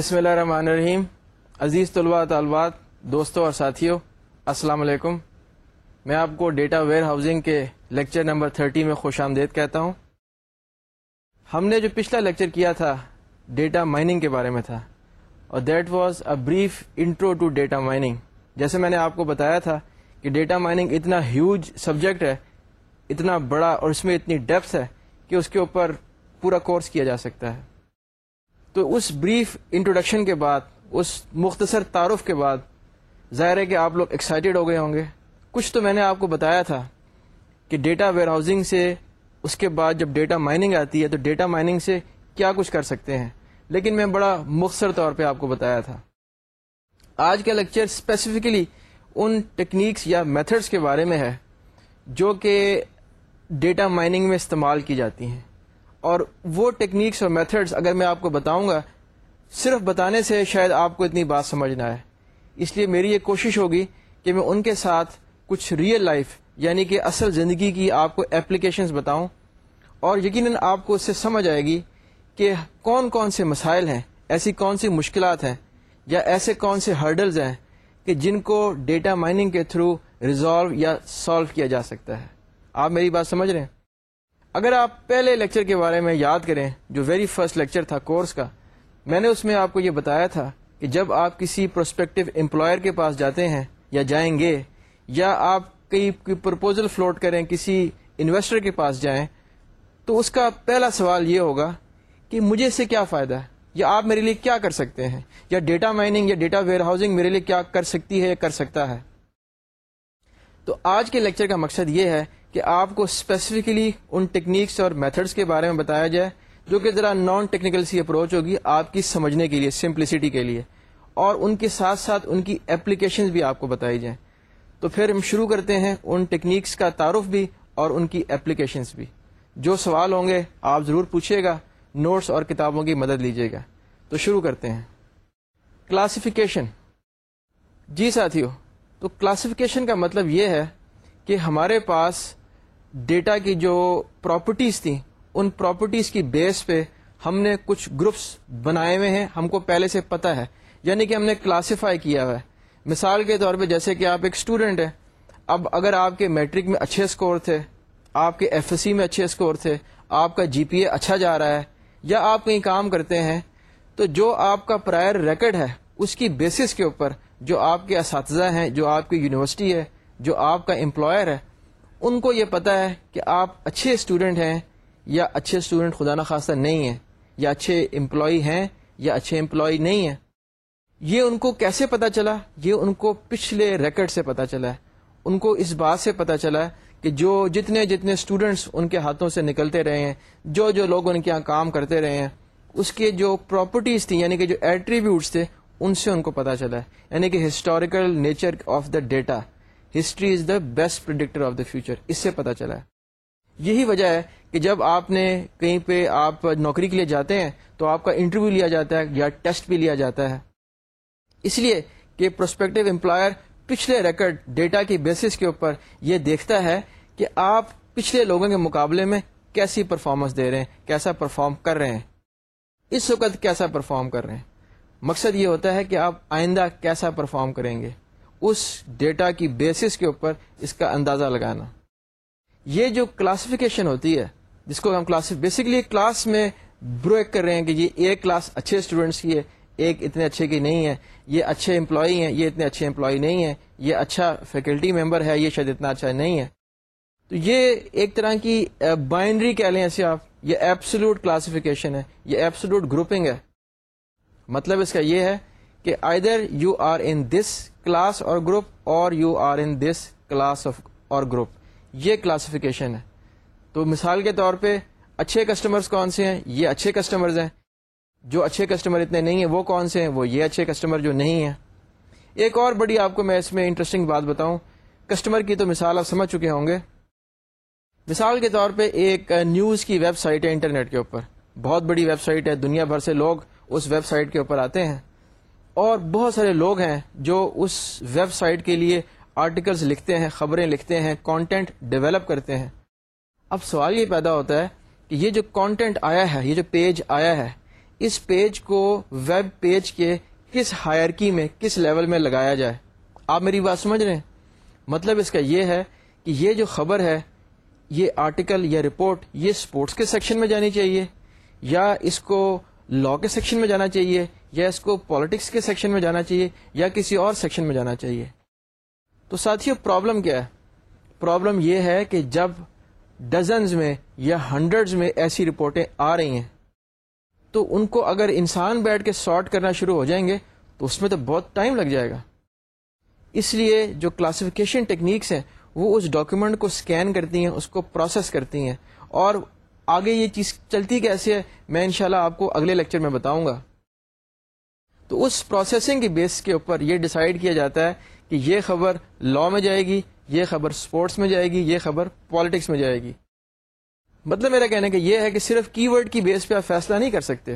بسم اللہ الرحمن الرحیم. عزیز طلباء طالبات، دوستوں اور ساتھیوں، السلام علیکم. میں آپ کو ڈیٹا ویئر ہاؤسنگ کے لیکچر نمبر 30 میں خوش آمدید کہتا ہوں۔ ہم نے جو پچھلا لیکچر کیا تھا، ڈیٹا مائننگ کے بارے میں تھا، اور that was a brief intro to data mining. جیسے میں نے آپ کو بتایا تھا کہ ڈیٹا مائننگ اتنا ہیوج سبجیکٹ ہے، اتنا بڑا اور اس میں اتنی ڈیپتھ ہے کہ اس کے اوپر پورا کورس کیا جا سکتا ہے۔ تو اس بریف انٹروڈکشن کے بعد، اس مختصر تعارف کے بعد، ظاہر ہے کہ آپ لوگ ایکسائٹیڈ ہو گئے ہوں گے۔ کچھ تو میں نے آپ کو بتایا تھا کہ ڈیٹا ویئر ہاؤسنگ سے اس کے بعد جب ڈیٹا مائننگ آتی ہے تو ڈیٹا مائننگ سے کیا کچھ کر سکتے ہیں۔ لیکن میں بڑا مختصر طور پہ آپ کو بتایا تھا۔ آج کا لیکچر اسپیسیفکلی ان ٹیکنیکس یا میتھڈس کے بارے میں ہے جو کہ ڈیٹا مائننگ میں استعمال کی جاتی ہیں۔ اور وہ ٹیکنیکس اور میتھڈس اگر میں آپ کو بتاؤں گا، صرف بتانے سے شاید آپ کو اتنی بات سمجھ نہ آئے۔ اس لیے میری یہ کوشش ہوگی کہ میں ان کے ساتھ کچھ ریئل لائف یعنی کہ اصل زندگی کی آپ کو اپلیکیشنز بتاؤں۔ اور یقیناً آپ کو اس سے سمجھ آئے گی کہ کون کون سے مسائل ہیں، ایسی کون سی مشکلات ہیں، یا ایسے کون سے ہرڈلز ہیں کہ جن کو ڈیٹا مائننگ کے تھرو ریزالو یا سالو کیا جا سکتا ہے۔ آپ میری بات سمجھ رہے ہیں؟ اگر آپ پہلے لیکچر کے بارے میں یاد کریں، جو ویری فرسٹ لیکچر تھا کورس کا، میں نے اس میں آپ کو یہ بتایا تھا کہ جب آپ کسی پروسپیکٹو امپلائر کے پاس جاتے ہیں یا جائیں گے، یا آپ کئی پرپوزل فلوٹ کریں کسی انویسٹر کے پاس جائیں، تو اس کا پہلا سوال یہ ہوگا کہ مجھے اس سے کیا فائدہ ہے؟ یا آپ میرے لیے کیا کر سکتے ہیں؟ یا ڈیٹا مائننگ یا ڈیٹا ویئر ہاؤسنگ میرے لیے کیا کر سکتی ہے یا کر سکتا ہے؟ تو آج کے لیکچر کا مقصد یہ ہے کہ آپ کو اسپیسیفکلی ان ٹیکنیکس اور میتھڈس کے بارے میں بتایا جائے جو کہ ذرا نان ٹیکنیکل سی اپروچ ہوگی آپ کی سمجھنے کے لیے سمپلسٹی کے لیے۔ اور ان کے ساتھ ساتھ ان کی اپلیکیشن بھی آپ کو بتائی جائیں۔ تو پھر ہم شروع کرتے ہیں ان ٹیکنیکس کا تعارف بھی اور ان کی اپلیکیشنس بھی۔ جو سوال ہوں گے، آپ ضرور پوچھیے گا نوٹس اور کتابوں کی مدد لیجیے گا۔ تو شروع کرتے ہیں۔ کلاسیفیکیشن جی ساتھیو، تو کلاسیفیکیشن کا مطلب یہ ہے کہ ہمارے پاس ڈیٹا کی جو پراپرٹیز تھیں، ان پراپرٹیز کی بیس پہ ہم نے کچھ گروپس بنائے ہوئے ہیں، ہم کو پہلے سے پتا ہے۔ یعنی کہ ہم نے کلاسیفائی کیا ہوا ہے۔ مثال کے طور پہ جیسے کہ آپ ایک اسٹوڈنٹ ہیں۔ اب اگر آپ کے میٹرک میں اچھے اسکور تھے، آپ کے ایف ایس سی میں اچھے اسکور تھے، آپ کا جی پی اے اچھا جا رہا ہے، یا آپ کہیں کام کرتے ہیں، تو جو آپ کا پرائر ریکڈ ہے، اس کی بیسس کے اوپر جو آپ کے اساتذہ ہیں، جو آپ کی یونیورسٹی ہے، جو آپ کا امپلائر ہے ان کو یہ پتا ہے کہ آپ اچھے اسٹوڈنٹ ہیں یا اچھے اسٹوڈنٹ خدا نخواستہ نہیں ہیں، یا اچھے امپلائی ہیں یا اچھے امپلائی نہیں ہیں۔ یہ ان کو کیسے پتا چلا؟ یہ ان کو پچھلے ریکڈ سے پتا چلا ہے۔ ان کو اس بات سے پتا چلا ہے کہ جو جتنے جتنے اسٹوڈنٹس ان کے ہاتھوں سے نکلتے رہے ہیں، جو جو لوگ ان کے یہاں کام کرتے رہے ہیں، اس کے جو پراپرٹیز تھیں یعنی کہ جو ایٹریبیوٹس تھے، ان سے ان کو پتا چلا ہے۔ یعنی کہ historical nature of the data history is the best predictor of the future اس سے پتا چلا ہے۔ یہی وجہ ہے کہ جب آپ نے کہیں پہ آپ نوکری کے لیے جاتے ہیں تو آپ کا انٹرویو لیا جاتا ہے یا ٹیسٹ بھی لیا جاتا ہے۔ اس لیے کہ پروسپیکٹو امپلائر پچھلے ریکارڈ ڈیٹا کی بیسس کے اوپر یہ دیکھتا ہے کہ آپ پچھلے لوگوں کے مقابلے میں کیسی پرفارمنس دے رہے ہیں، کیسا پرفارم کر رہے ہیں۔ اس وقت کیسا پرفارم کر رہے ہیں۔ مقصد یہ ہوتا ہے کہ آپ آئندہ کیسا پرفارم کریں گے۔ اس ڈیٹا کی بیسس کے اوپر اس کا اندازہ لگانا۔ یہ جو کلاسیفیکیشن ہوتی ہے، جس کو ہم کلاس، بیسکلی کلاس میں بروک کر رہے ہیں کہ یہ ایک کلاس اچھے اسٹوڈینٹس کی ہے، ایک اتنے اچھے کی نہیں ہے، یہ اچھے امپلائی ہیں، یہ اتنے اچھے امپلائی نہیں ہیں، یہ اچھا فیکلٹی ممبر ہے، یہ شاید اتنا اچھا نہیں ہے۔ تو یہ ایک طرح کی بائنڈری کہہ لیں ایسے آپ، یہ ایپسلوٹ کلاسیفیکیشن ہے، یہ ایپسلوٹ گروپنگ ہے۔ مطلب اس کا یہ ہے کہ either you are in this class or group or you are in this class of or group یہ کلاسیفیکیشن ہے۔ تو مثال کے طور پہ اچھے کسٹمرز کون سے ہیں؟ یہ اچھے کسٹمرز ہیں۔ جو اچھے کسٹمر اتنے نہیں ہیں، وہ کون سے ہیں؟ وہ یہ اچھے کسٹمر جو نہیں ہیں۔ ایک اور بڑی آپ کو میں اس میں انٹرسٹنگ بات بتاؤں۔ کسٹمر کی تو مثال آپ سمجھ چکے ہوں گے۔ مثال کے طور پہ ایک نیوز کی ویب سائٹ ہے انٹرنیٹ کے اوپر۔ بہت بڑی ویب سائٹ ہے۔ دنیا بھر سے لوگ اس ویب سائٹ کے اوپر آتے ہیں۔ اور بہت سارے لوگ ہیں جو اس ویب سائٹ کے لیے آرٹیکلس لکھتے ہیں، خبریں لکھتے ہیں کانٹینٹ ڈیولپ کرتے ہیں۔ اب سوال یہ پیدا ہوتا ہے کہ یہ جو کانٹینٹ آیا ہے، یہ جو پیج آیا ہے، اس پیج کو ویب پیج کے کس ہائرکی میں، کس لیول میں لگایا جائے؟ آپ میری بات سمجھ رہے ہیں؟ مطلب اس کا یہ ہے کہ یہ جو خبر ہے، یہ آرٹیکل یا رپورٹ یہ اسپورٹس کے سیکشن میں جانی چاہیے یا اس کو لا کے سیکشن میں جانا چاہیے یا اس کو پالیٹکس کے سیکشن میں جانا چاہیے یا کسی اور سیکشن میں جانا چاہیے۔ تو ساتھیوں پرابلم کیا ہے؟ پرابلم یہ ہے کہ جب ڈزنز میں یا ہنڈریڈز میں ایسی رپورٹیں آ رہی ہیں، تو ان کو اگر انسان بیٹھ کے سارٹ کرنا شروع ہو جائیں گے، تو اس میں تو بہت ٹائم لگ جائے گا۔ اس لیے جو کلاسیفیکیشن ٹیکنیکس ہیں، وہ اس ڈاکیومنٹ کو اسکین کرتی ہیں، اس کو پروسیس کرتی ہیں اور آگے یہ چیز چلتی کیسے ہے، میں انشاءاللہ آپ کو اگلے لیکچر میں بتاؤں گا۔ تو اس پروسیسنگ کی بیس کے اوپر یہ ڈیسائیڈ کیا جاتا ہے کہ یہ خبر لا میں جائے گی، یہ خبر اسپورٹس میں جائے گی، یہ خبر پالیٹکس میں جائے گی۔ مطلب میرا کہنا کہ یہ ہے کہ صرف کی ورڈ کی بیس پہ آپ فیصلہ نہیں کر سکتے۔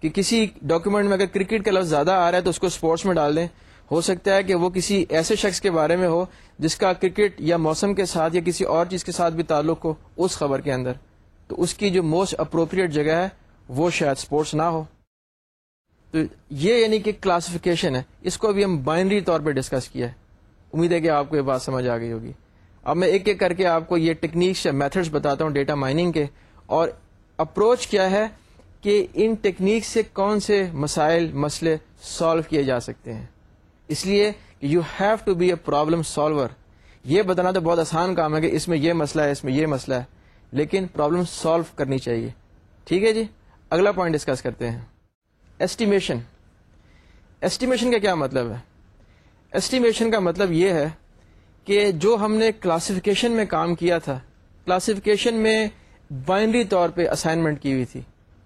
کہ کسی ڈاکیومنٹ میں اگر کرکٹ کا لفظ زیادہ آ رہا ہے تو اس کو اسپورٹس میں ڈال دیں۔ ہو سکتا ہے کہ وہ کسی ایسے شخص کے بارے میں ہو جس کا کرکٹ یا موسم کے ساتھ یا کسی اور چیز کے ساتھ بھی تعلق ہو اس خبر کے اندر۔ تو اس کی جو موسٹ اپروپریٹ جگہ ہے وہ شاید اسپورٹس نہ ہو۔ تو یہ یعنی کہ کلاسیفیکیشن ہے۔ اس کو ابھی ہم بائنری طور پہ ڈسکس کیا ہے۔ امید ہے کہ آپ کو یہ بات سمجھ آ گئی ہوگی۔ اب میں ایک ایک کر کے آپ کو یہ ٹیکنیکس یا میتھڈس بتاتا ہوں ڈیٹا مائننگ کے۔ اور اپروچ کیا ہے کہ ان ٹیکنیک سے کون سے مسائل، مسئلے سالو کیے جا سکتے ہیں۔ اس لیے you have to be a problem solver یہ بتانا تو بہت آسان کام ہے کہ اس میں یہ مسئلہ ہے، اس میں یہ مسئلہ ہے۔ لیکن پرابلم سالو کرنی چاہیے۔ ٹھیک ہے جی؟ اگلا پوائنٹ ڈسکس کرتے ہیں۔ ایسٹیمیشن ایسٹیمیشن کا کیا مطلب ہے؟ ایسٹیمیشن کا مطلب یہ ہے کہ جو ہم نے کلاسیفیکیشن میں کام کیا تھا کلاسیفیکیشن میں بائنری طور پہ اسائنمنٹ کی ہوئی تھی۔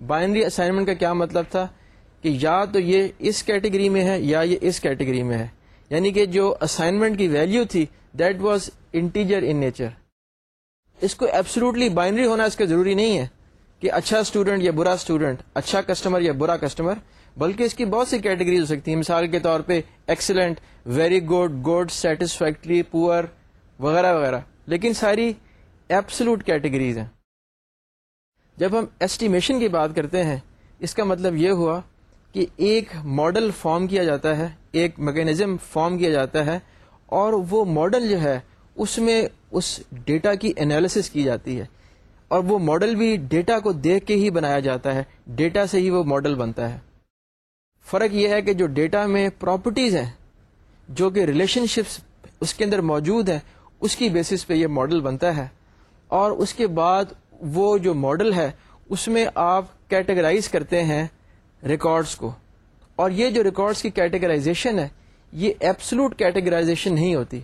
بائنری اسائنمنٹ کا کیا مطلب تھا؟ کہ یا تو یہ اس کیٹیگری میں ہے یا یہ اس کیٹیگری میں ہے۔ یعنی کہ جو اسائنمنٹ کی ویلیو تھی that was integer in nature اس کو ایبسلوٹلی بائنری ہونا اس کا ضروری نہیں ہے کہ اچھا اسٹوڈنٹ یا برا اسٹوڈنٹ اچھا کسٹمر یا برا کسٹمر بلکہ اس کی بہت سی کیٹیگریز ہو سکتی ہیں۔ مثال کے طور پہ excellent very good good satisfactory poor وغیرہ وغیرہ۔ لیکن ساری ایبسلوٹ کیٹیگریز ہیں۔ جب ہم ایسٹیمیشن کی بات کرتے ہیں، اس کا مطلب یہ ہوا کہ ایک ماڈل فارم کیا جاتا ہے، ایک میکینزم فارم کیا جاتا ہے، اور وہ ماڈل جو ہے اس میں اس ڈیٹا کی انالیسس کی جاتی ہے اور وہ ماڈل بھی ڈیٹا کو دیکھ کے ہی بنایا جاتا ہے، ڈیٹا سے ہی وہ ماڈل بنتا ہے۔ فرق یہ ہے کہ جو ڈیٹا میں پراپرٹیز ہیں، جو کہ ریلیشن شپس اس کے اندر موجود ہیں، اس کی بیسس پہ یہ ماڈل بنتا ہے۔ اور اس کے بعد وہ جو ماڈل ہے، اس میں آپ کیٹیگرائز کرتے ہیں ریکارڈس کو۔ اور یہ جو ریکارڈس کی کیٹیگرائزیشن ہے، یہ ایپسلوٹ کیٹیگرائزیشن نہیں ہوتی۔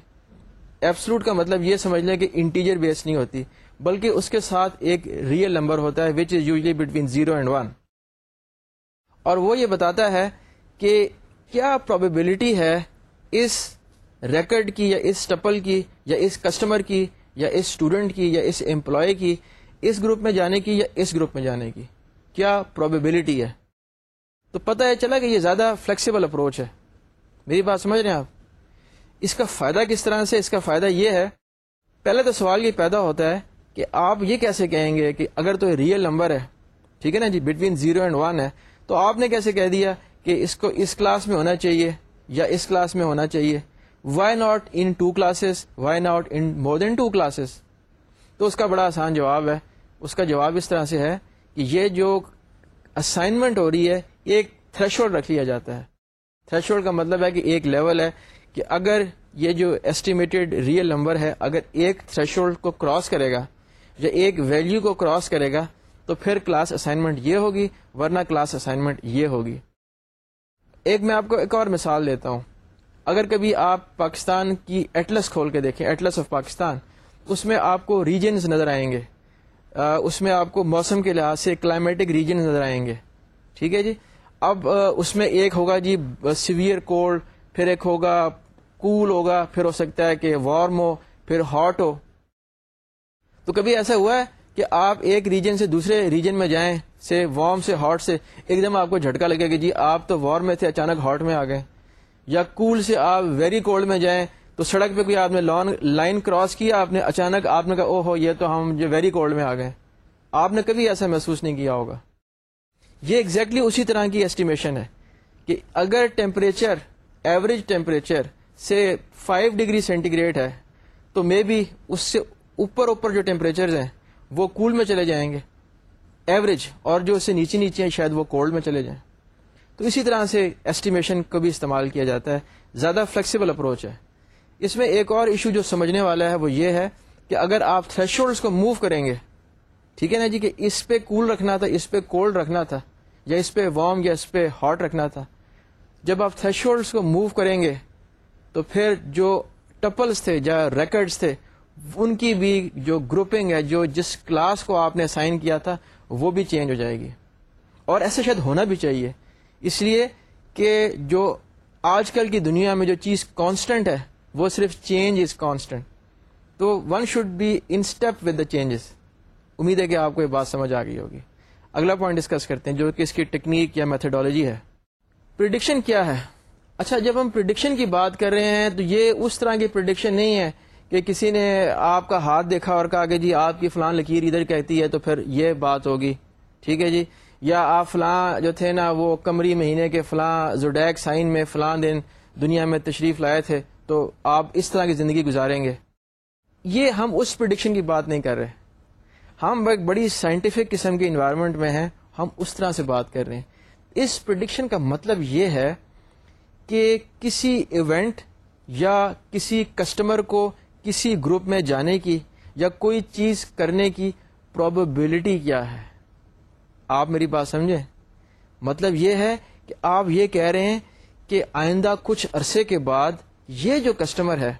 ایپسلوٹ کا مطلب یہ سمجھ لیں کہ انٹیجر بیس نہیں ہوتی، بلکہ اس کے ساتھ ایک ریئل نمبر ہوتا ہے which is usually between zero and one اور وہ یہ بتاتا ہے کہ کیا پروبیبلٹی ہے اس ریکڈ کی یا اس ٹپل کی یا اس کسٹمر کی یا اس اسٹوڈنٹ کی یا اس امپلائی کی اس گروپ میں جانے کی یا اس گروپ میں جانے کی؟ کیا پروبیبلٹی ہے؟ تو پتہ ہے چلا کہ یہ زیادہ فلیکسیبل اپروچ ہے۔ میری بات سمجھ رہے ہیں آپ؟ اس کا فائدہ کس طرح سے؟ اس کا فائدہ یہ ہے، پہلے تو سوال یہ پیدا ہوتا ہے کہ آپ یہ کیسے کہیں گے کہ اگر تو ریئل نمبر ہے، ٹھیک ہے نا جی؟ بٹوین زیرو اینڈ ون ہے، تو آپ نے کیسے کہہ دیا کہ اس کو اس کلاس میں ہونا چاہیے یا اس کلاس میں ہونا چاہیے؟ Why not in two classes why not in more than two classes تو اس کا بڑا آسان جواب ہے۔ اس کا جواب اس طرح سے ہے کہ یہ جو اسائنمنٹ ہو رہی ہے ایک تھریش رکھ لیا جاتا ہے۔ تھریش کا مطلب ہے کہ ایک لیول ہے۔ کہ اگر یہ جو ایسٹیمیٹڈ ریئل نمبر ہے، اگر ایک تھریش کو کراس کرے گا یا ایک ویلیو کو کراس کرے گا، تو پھر کلاس اسائنمنٹ یہ ہوگی، ورنہ کلاس اسائنمنٹ یہ ہوگی۔ ایک میں آپ کو ایک اور مثال دیتا ہوں۔ اگر کبھی آپ پاکستان کی ایٹلس کھول کے دیکھیں ایٹلس آف پاکستان اس میں آپ کو ریجنز نظر آئیں گے۔ اس میں آپ کو موسم کے لحاظ سے کلائمیٹک ریجن نظر آئیں گے۔ ٹھیک ہے جی؟ اب اس میں ایک ہوگا جی سیویئر کولڈ پھر ایک ہوگا کول ہوگا، پھر ہو سکتا ہے کہ وارم ہو، پھر ہاٹ ہو۔ تو کبھی ایسا ہوا ہے کہ آپ ایک ریجن سے دوسرے ریجن میں جائیں، سے وارم سے ہاٹ سے، ایک دم آپ کو جھٹکا لگے کہ جی آپ تو وارم میں تھے، اچانک ہاٹ میں آ گئے۔ یا کول سے آپ ویری کولڈ میں جائیں، تو سڑک پہ کوئی آپ نے لائن کراس کیا، آپ نے اچانک آپ نے کہا او ہو یہ تو ہم جو ویری کولڈ میں آ گئے آپ نے کبھی ایسا محسوس نہیں کیا ہوگا۔ یہ ایگزیکٹلی exactly اسی طرح کی ایسٹیمیشن ہے کہ اگر ٹیمپریچر ایوریج ٹیمپریچر سے 5 ڈگری سینٹی گریڈ ہے، تو مے بی اس سے اوپر اوپر جو ٹیمپریچر ہیں، وہ کول میں چلے جائیں گے۔ ایوریج اور جو اس سے نیچے نیچے ہیں، شاید وہ کولڈ میں چلے جائیں۔ تو اسی طرح سے ایسٹیمیشن کو بھی استعمال کیا جاتا ہے۔ زیادہ فلیکسیبل اپروچ ہے۔ اس میں ایک اور ایشو جو سمجھنے والا ہے، وہ یہ ہے کہ اگر آپ تھریش کو موو کریں گے، ٹھیک ہے نا جی کہ اس پہ کول رکھنا تھا، اس پہ کولڈ رکھنا تھا، یا اس پہ وارم یا اس پہ ہاٹ رکھنا تھا جب آپ تھریش کو موو کریں گے، تو پھر جو ٹپلس تھے یا ریکڈس تھے، ان کی بھی جو گروپنگ ہے، جو جس کلاس کو آپ نے سائن کیا تھا، وہ بھی چینج ہو جائے گی۔ اور ایسا شاید ہونا بھی چاہیے۔ اس لیے کہ جو آج کل کی دنیا میں جو چیز کانسٹنٹ ہے، وہ صرف چینج از کانسٹنٹ تو one should be in step with the changes امید ہے کہ آپ کو یہ بات سمجھ آ گئی ہوگی۔ اگلا پوائنٹ ڈسکس کرتے ہیں، جو کہ اس کی ٹیکنیک یا میتھڈالوجی ہے۔ پرڈکشن کیا ہے؟ اچھا جب ہم پرڈکشن کی بات کر رہے ہیں تو یہ اس طرح کی پرڈکشن نہیں ہے کہ کسی نے آپ کا ہاتھ دیکھا اور کہا کہ جی آپ کی فلاں لکیر ادھر کہتی ہے تو پھر یہ بات ہوگی۔ ٹھیک ہے جی؟ یا آپ فلاں جو تھے نا، وہ کمری مہینے کے فلاں زوڈیک سائن میں فلاں دن دنیا میں تشریف لائے تھے تو آپ اس طرح کی زندگی گزاریں گے۔ یہ ہم اس پرڈکشن کی بات نہیں کر رہے۔ ہم ایک بڑی سائنٹیفک قسم کے انوائرمنٹ میں ہیں، ہم اس طرح سے بات کر رہے ہیں۔ اس پرڈکشن کا مطلب یہ ہے کہ کسی ایونٹ یا کسی کسٹمر کو کسی گروپ میں جانے کی یا کوئی چیز کرنے کی پرابیبلٹی کیا ہے؟ آپ میری بات سمجھیں مطلب یہ ہے کہ آپ یہ کہہ رہے ہیں کہ آئندہ کچھ عرصے کے بعد یہ جو کسٹمر ہے،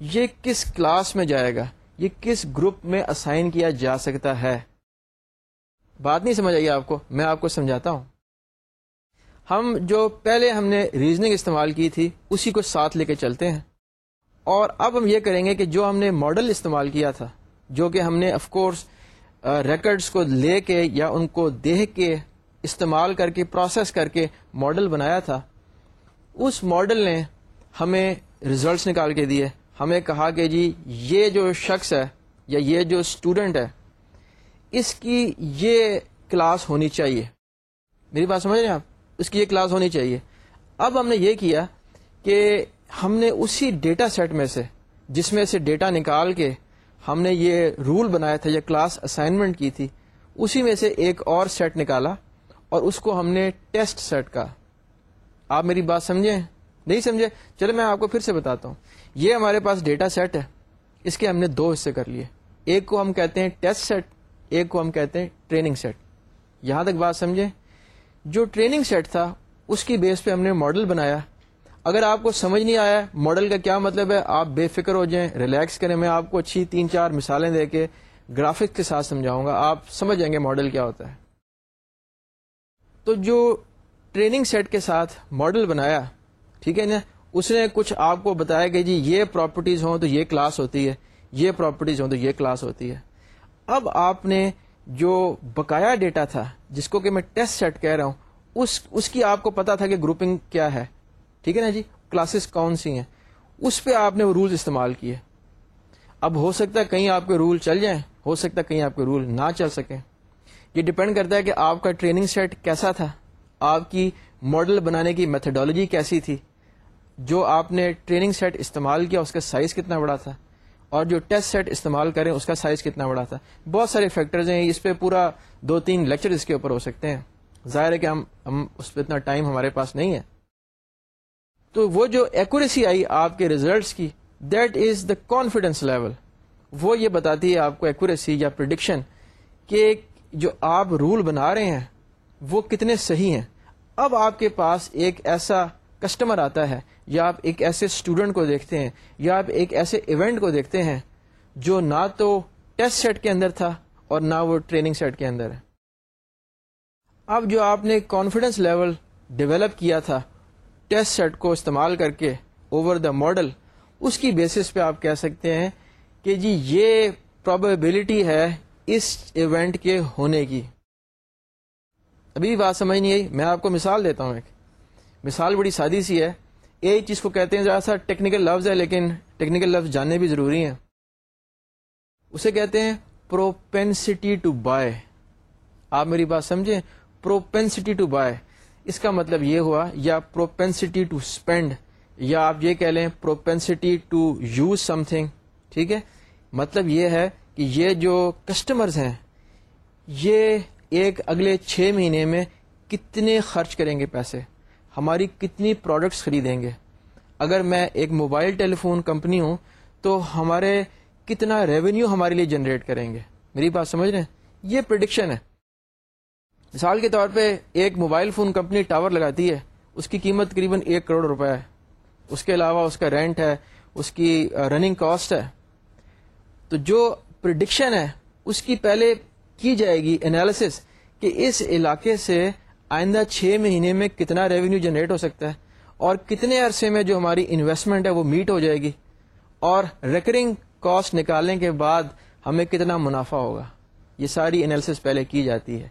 یہ کس کلاس میں جائے گا؟ یہ کس گروپ میں اسائن کیا جا سکتا ہے؟ بات نہیں سمجھ آئی آپ کو، میں آپ کو سمجھاتا ہوں۔ ہم جو پہلے ہم نے ریزننگ استعمال کی تھی، اسی کو ساتھ لے کے چلتے ہیں۔ اور اب ہم یہ کریں گے کہ جو ہم نے ماڈل استعمال کیا تھا، جو کہ ہم نے آف کورس ریکڈس کو لے کے یا ان کو دیکھ کے استعمال کر کے پروسیس کر کے ماڈل بنایا تھا، اس ماڈل نے ہمیں ریزلٹس نکال کے دیے۔ ہمیں کہا کہ جی یہ جو شخص ہے یا یہ جو اسٹوڈنٹ ہے، اس کی یہ کلاس ہونی چاہیے۔ میری بات سمجھ رہے ہیں آپ؟ اس کی یہ کلاس ہونی چاہیے۔ اب ہم نے یہ کیا کہ ہم نے اسی ڈیٹا سیٹ میں سے، جس میں سے ڈیٹا نکال کے ہم نے یہ رول بنایا تھا، یہ کلاس اسائنمنٹ کی تھی، اسی میں سے ایک اور سیٹ نکالا اور اس کو ہم نے ٹیسٹ سیٹ کا۔ آپ میری بات سمجھیں نہیں سمجھے؟ چلے میں آپ کو پھر سے بتاتا ہوں۔ یہ ہمارے پاس ڈیٹا سیٹ ہے۔ اس کے ہم نے دو حصے کر لیے۔ ایک کو ہم کہتے ہیں ٹیسٹ سیٹ ایک کو ہم کہتے ہیں ٹریننگ سیٹ یہاں تک بات سمجھیں جو ٹریننگ سیٹ تھا، اس کی بیس پہ ہم نے ماڈل بنایا۔ اگر آپ کو سمجھ نہیں آیا، ماڈل کا کیا مطلب ہے، آپ بے فکر ہو جائیں، ریلیکس کریں۔ میں آپ کو اچھی تین چار مثالیں دے کے گرافک کے ساتھ سمجھاؤں گا۔ آپ سمجھ جائیں گے ماڈل کیا ہوتا ہے۔ تو جو ٹریننگ سیٹ کے ساتھ ماڈل بنایا، ٹھیک ہے نا؟ اس نے کچھ آپ کو بتایا کہ جی یہ پراپرٹیز ہوں تو یہ کلاس ہوتی ہے، یہ پراپرٹیز ہوں تو یہ کلاس ہوتی ہے۔ اب آپ نے جو بقایا ڈیٹا تھا، جس کو کہ میں ٹیسٹ سیٹ کہہ رہا ہوں، اس اس کی آپ کو پتا تھا کہ گروپنگ کیا ہے۔ ٹھیک ہے نا جی؟ کلاسز کون سی ہیں؟ اس پہ آپ نے وہ رولز استعمال کیے۔ اب ہو سکتا ہے کہیں آپ کے رول چل جائیں، ہو سکتا ہے کہیں آپ کے رول نہ چل سکیں۔ یہ ڈپینڈ کرتا ہے کہ آپ کا ٹریننگ سیٹ کیسا تھا۔ آپ کی ماڈل بنانے کی میتھڈالوجی کیسی تھی؟ جو آپ نے ٹریننگ سیٹ استعمال کیا، اس کا سائز کتنا بڑا تھا؟ اور جو ٹیسٹ سیٹ استعمال کریں، اس کا سائز کتنا بڑا تھا۔ بہت سارے فیکٹرز ہیں، اس پہ پورا دو تین لیکچر اس کے اوپر ہو سکتے ہیں۔ ظاہر ہے کہ ہم ہم اس پہ اتنا ٹائم ہمارے پاس نہیں ہے۔ تو وہ جو ایکوریسی آئی آپ کے ریزلٹس کی that is the confidence level وہ یہ بتاتی ہے آپ کو ایکوریسی یا پرڈکشن کہ جو آپ رول بنا رہے ہیں، وہ کتنے صحیح ہیں۔ اب آپ کے پاس ایک ایسا کسٹمر آتا ہے، یا آپ ایک ایسے اسٹوڈنٹ کو دیکھتے ہیں، یا آپ ایک ایسے ایونٹ کو دیکھتے ہیں، جو نہ تو ٹیسٹ سیٹ کے اندر تھا اور نہ وہ ٹریننگ سیٹ کے اندر ہے۔ اب جو آپ نے کانفیڈینس لیول ڈیولپ کیا تھا ٹیسٹ سیٹ کو استعمال کر کے اوور دا ماڈل اس کی بیسس پہ آپ کہہ سکتے ہیں کہ جی یہ پرابیبلٹی ہے اس ایونٹ کے ہونے کی۔ ابھی بات سمجھ نہیں آئی، میں آپ کو مثال دیتا ہوں ایک۔ مثال بڑی سادی سی ہے۔ ایک چیز کو کہتے ہیں، ذرا سا ٹیکنیکل لفظ ہے، لیکن ٹیکنیکل لفظ جاننے بھی ضروری ہیں۔ اسے کہتے ہیں پروپینسٹی ٹو بائی آپ میری بات سمجھیں؟ پروپینسٹی ٹو بائی اس کا مطلب یہ ہوا، یا پروپینسٹی ٹو اسپینڈ یا آپ یہ کہہ لیں propensity to use something ٹھیک ہے؟ مطلب یہ ہے کہ یہ جو کسٹمرز ہیں، یہ ایک اگلے چھ مہینے میں کتنے خرچ کریں گے پیسے؟ ہماری کتنی پروڈکٹس خریدیں گے؟ اگر میں ایک موبائل ٹیلی فون کمپنی ہوں، تو ہمارے کتنا ریونیو ہمارے لیے جنریٹ کریں گے؟ میری بات سمجھ رہے ہیں؟ یہ پرڈکشن ہے۔ مثال کے طور پہ ایک موبائل فون کمپنی ٹاور لگاتی ہے، اس کی قیمت تقریباً ایک کروڑ روپے ہے۔ اس کے علاوہ اس کا رینٹ ہے، اس کی رننگ کاسٹ ہے۔ تو جو پرڈکشن ہے، اس کی پہلے کی جائے گی انالیسس کہ اس علاقے سے آئندہ چھ مہینے میں کتنا ریونیو جنریٹ ہو سکتا ہے اور کتنے عرصے میں جو ہماری انویسٹمنٹ ہے وہ میٹ ہو جائے گی اور ریکرنگ کاسٹ نکالنے کے بعد ہمیں کتنا منافع ہوگا؟ یہ ساری انالیسس پہلے کی جاتی ہے۔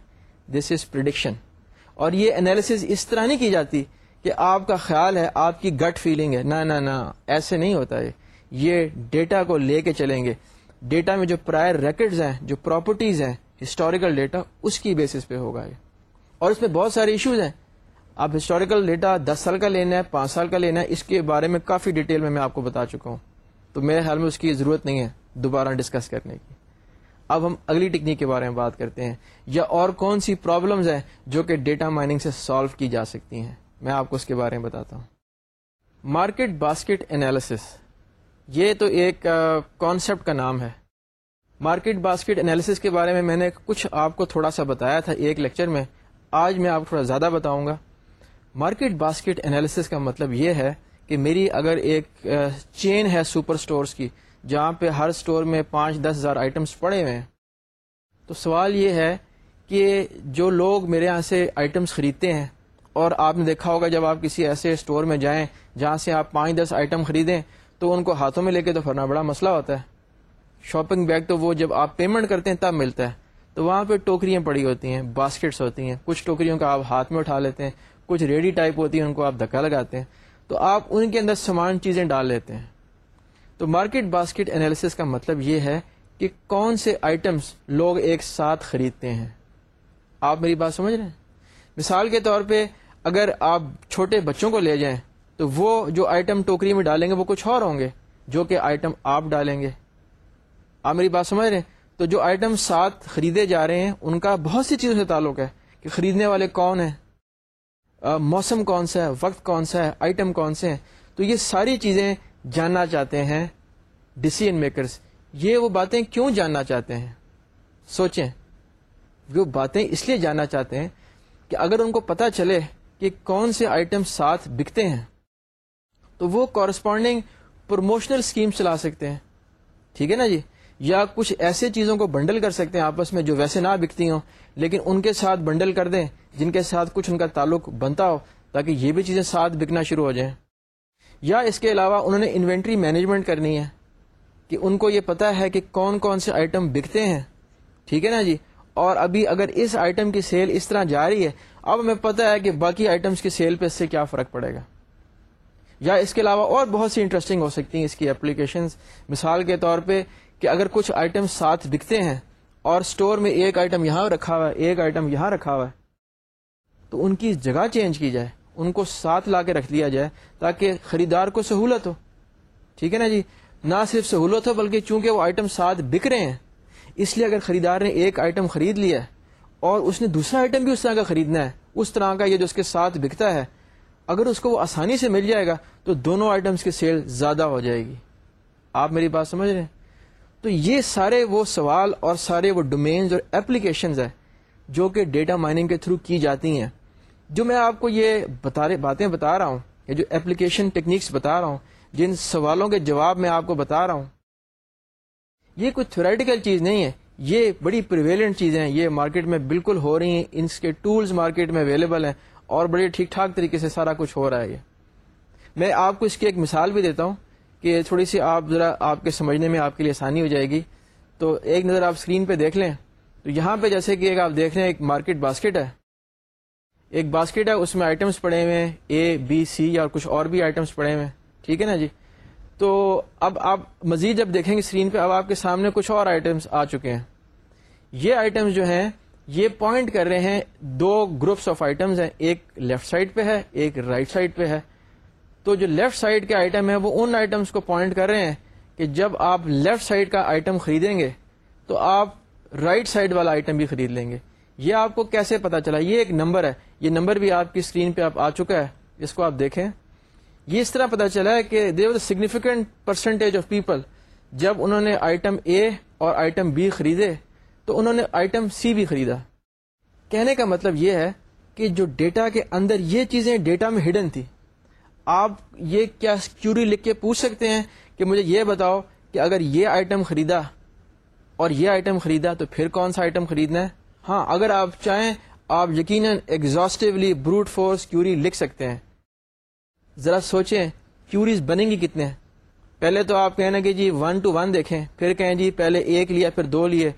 دس از پرڈکشن اور یہ انالیسز اس طرح نہیں کی جاتی کہ آپ کا خیال ہے، آپ کی گٹ فیلنگ ہے۔ نہ نہ ایسے نہیں ہوتا ہے یہ ڈیٹا کو لے کے چلیں گے۔ ڈیٹا میں جو پرائر ریکڈز ہیں، جو پراپرٹیز ہیں ہسٹوریکل ڈیٹا اس کی بیسس پہ ہوگا یہ۔ اور اس میں بہت سارے ایشوز ہیں۔ آپ ہسٹوریکل ڈیٹا دس سال کا لینا ہے، پانچ سال کا لینا ہے، اس کے بارے میں کافی ڈیٹیل میں میں آپ کو بتا چکا ہوں۔ تو میرے خیال میں اس کی ضرورت نہیں ہے دوبارہ ڈسکس کرنے کی۔ اب ہم اگلی ٹیکنیک کے بارے میں بات کرتے ہیں۔ یا اور کون سی پرابلمز ہیں جو کہ ڈیٹا مائننگ سے سالو کی جا سکتی ہیں؟ میں آپ کو اس کے بارے میں بتاتا ہوں۔ مارکیٹ باسکٹ انالیسس یہ تو ایک کانسیپٹ کا نام ہے۔ مارکیٹ باسکٹ انالیسس کے بارے میں میں نے کچھ آپ کو تھوڑا سا بتایا تھا ایک لیکچر میں۔ آج میں آپ کو تھوڑا زیادہ بتاؤں گا۔ مارکیٹ باسکٹ انالیسس کا مطلب یہ ہے کہ میری اگر ایک چین ہے سپر سٹورز کی، جہاں پہ ہر سٹور میں پانچ دس ہزار آئٹمس پڑے ہوئے ہیں۔ تو سوال یہ ہے کہ جو لوگ میرے یہاں سے آئٹمس خریدتے ہیں، اور آپ نے دیکھا ہوگا جب آپ کسی ایسے اسٹور میں جائیں جہاں سے آپ پانچ دس آئٹم خریدیں، تو ان کو ہاتھوں میں لے کے تو پھرنا بڑا مسئلہ ہوتا ہے۔ شاپنگ بیگ تو وہ جب آپ پیمنٹ کرتے ہیں تب ملتا ہے۔ تو وہاں پہ ٹوکریاں پڑی ہوتی ہیں، باسکٹس ہوتی ہیں، کچھ ٹوکریوں کا آپ ہاتھ میں اٹھا لیتے ہیں، کچھ ریڈی ٹائپ ہوتی ہیں، ان کو آپ دھکا لگاتے ہیں۔ تو آپ ان کے اندر سامان چیزیں ڈال لیتے ہیں۔ تو مارکیٹ باسکٹ انالیسس کا مطلب یہ ہے کہ کون سے آئٹمس لوگ ایک ساتھ خریدتے ہیں۔ آپ میری بات سمجھ رہے ہیں؟ مثال کے طور پہ اگر آپ چھوٹے بچوں کو لے جائیں، تو وہ جو آئٹم ٹوکری میں ڈالیں گے وہ کچھ اور ہوں گے، جو کہ آئٹم آپ ڈالیں گے۔ آپ میری بات سمجھ رہے ہیں؟ تو جو آئٹم ساتھ خریدے جا رہے ہیں، ان کا بہت سی چیزوں سے تعلق ہے کہ خریدنے والے کون ہیں؟ موسم کون سا ہے؟ وقت کون سا ہے؟ آئٹم کون سے ہیں؟ تو یہ ساری چیزیں جاننا چاہتے ہیں ڈسیزن میکرز یہ وہ باتیں کیوں جاننا چاہتے ہیں؟ سوچیں۔ وہ باتیں اس لیے جاننا چاہتے ہیں کہ اگر ان کو پتا چلے کہ کون سے آئٹم ساتھ بکتے ہیں، تو وہ کورسپونڈنگ پروموشنل اسکیم چلا سکتے ہیں۔ ٹھیک ہے نا جی؟ یا کچھ ایسے چیزوں کو بنڈل کر سکتے ہیں آپس میں جو ویسے نہ بکتی ہوں، لیکن ان کے ساتھ بنڈل کر دیں، جن کے ساتھ کچھ ان کا تعلق بنتا ہو، تاکہ یہ بھی چیزیں ساتھ بکنا شروع ہو جائیں۔ یا اس کے علاوہ انہوں نے انوینٹری مینجمنٹ کرنی ہے، کہ ان کو یہ پتا ہے کہ کون کون سے آئٹم بکتے ہیں۔ ٹھیک ہے نا جی؟ اور ابھی اگر اس آئٹم کی سیل اس طرح جا رہی ہے، اب ہمیں پتا ہے کہ باقی آئٹمس کی سیل پہ اس سے کیا فرق پڑے گا۔ یا اس کے علاوہ اور بہت سی انٹرسٹنگ ہو سکتی ہیں اس کی اپلیکیشن مثال کے طور پہ کہ اگر کچھ آئٹم ساتھ بکتے ہیں اور اسٹور میں ایک آئٹم یہاں رکھا ہوا ہے، ایک آئٹم یہاں رکھا ہوا ہے، تو ان کی جگہ چینج کی جائے، ان کو ساتھ لا کے رکھ لیا جائے تاکہ خریدار کو سہولت ہو۔ ٹھیک ہے نا جی؟ نہ صرف سہولت ہو بلکہ چونکہ وہ آئٹم ساتھ بک رہے ہیں، اس لیے اگر خریدار نے ایک آئٹم خرید لیا ہے اور اس نے دوسرا آئٹم بھی اس طرح کا خریدنا ہے، اس طرح کا یہ جو اس کے ساتھ بکتا ہے، اگر اس کو وہ آسانی سے مل جائے گا تو دونوں آئٹمس کی سیل زیادہ ہو جائے گی۔ آپ میری بات سمجھ رہے ہیں؟ تو یہ سارے وہ سوال اور سارے وہ ڈومینز اور اپلیکیشنز ہیں جو کہ ڈیٹا مائننگ کے تھرو کی جاتی ہیں۔ جو میں آپ کو یہ بتا رہے باتیں بتا رہا ہوں، یہ جو اپلیکیشن ٹیکنیکس بتا رہا ہوں، جن سوالوں کے جواب میں آپ کو بتا رہا ہوں، یہ کوئی تھوریٹیکل چیز نہیں ہے۔ یہ بڑی پریویلنٹ چیزیں ہیں۔ یہ مارکیٹ میں بالکل ہو رہی ہیں۔ ان کے ٹولز مارکیٹ میں اویلیبل ہیں اور بڑے ٹھیک ٹھاک طریقے سے سارا کچھ ہو رہا ہے یہ۔ میں آپ کو اس کی ایک مثال بھی دیتا ہوں۔ کہ تھوڑی سی آپ ذرا آپ کے سمجھنے میں آپ کے لیے آسانی ہو جائے گی۔ تو ایک نظر آپ اسکرین پہ دیکھ لیں۔ تو یہاں پہ جیسے کہ ایک آپ دیکھ لیں، ایک مارکیٹ باسکٹ ہے۔ ایک باسکٹ ہے، اس میں آئٹمس پڑے ہوئے ہیں اے بی سی اور کچھ اور بھی آئٹمس پڑے ہوئے ہیں۔ ٹھیک ہے نا جی؟ تو اب آپ مزید جب دیکھیں گے اسکرین پہ، اب آپ کے سامنے کچھ اور آئٹمس آ چکے ہیں۔ یہ آئٹمس جو ہیں، یہ پوائنٹ کر رہے ہیں، دو گروپس آف آئٹمز ہیں۔ ایک لیفٹ سائڈ پہ ہے، ایک رائٹ right سائڈ پہ ہے۔ تو جو لیفٹ سائڈ کے آئٹم ہے وہ ان آئٹمس کو پوائنٹ کر رہے ہیں کہ جب آپ لیفٹ سائڈ کا آئٹم خریدیں گے، تو آپ رائٹ right سائڈ والا آئٹم بھی خرید لیں گے۔ یہ آپ کو کیسے پتا چلا؟ یہ ایک نمبر ہے۔ یہ نمبر بھی آپ کی اسکرین پہ آپ آ چکا ہے۔ اس کو آپ دیکھیں۔ یہ اس طرح پتا چلا ہے کہ there was significant percentage of people جب انہوں نے آئٹم اے اور آئٹم بی خریدے، تو انہوں نے آئٹم سی بھی خریدا۔ کہنے کا مطلب یہ ہے کہ جو ڈیٹا کے اندر یہ چیزیں ڈیٹا میں ہڈن تھی آپ یہ کیا کیوری لکھ کے پوچھ سکتے ہیں کہ مجھے یہ بتاؤ کہ اگر یہ آئٹم خریدا اور یہ آئٹم خریدا تو پھر کون سا آئٹم خریدنا ہے؟ ہاں اگر آپ چاہیں، آپ یقیناً ایگزاسٹولی بروٹ فورس کیوری لکھ سکتے ہیں۔ ذرا سوچیں کیوریز بنیں گی کتنے؟ پہلے تو آپ کہنا کہ جی ون ٹو ون دیکھیں، پھر کہیں جی پہلے ایک لیا، پھر دو لیے،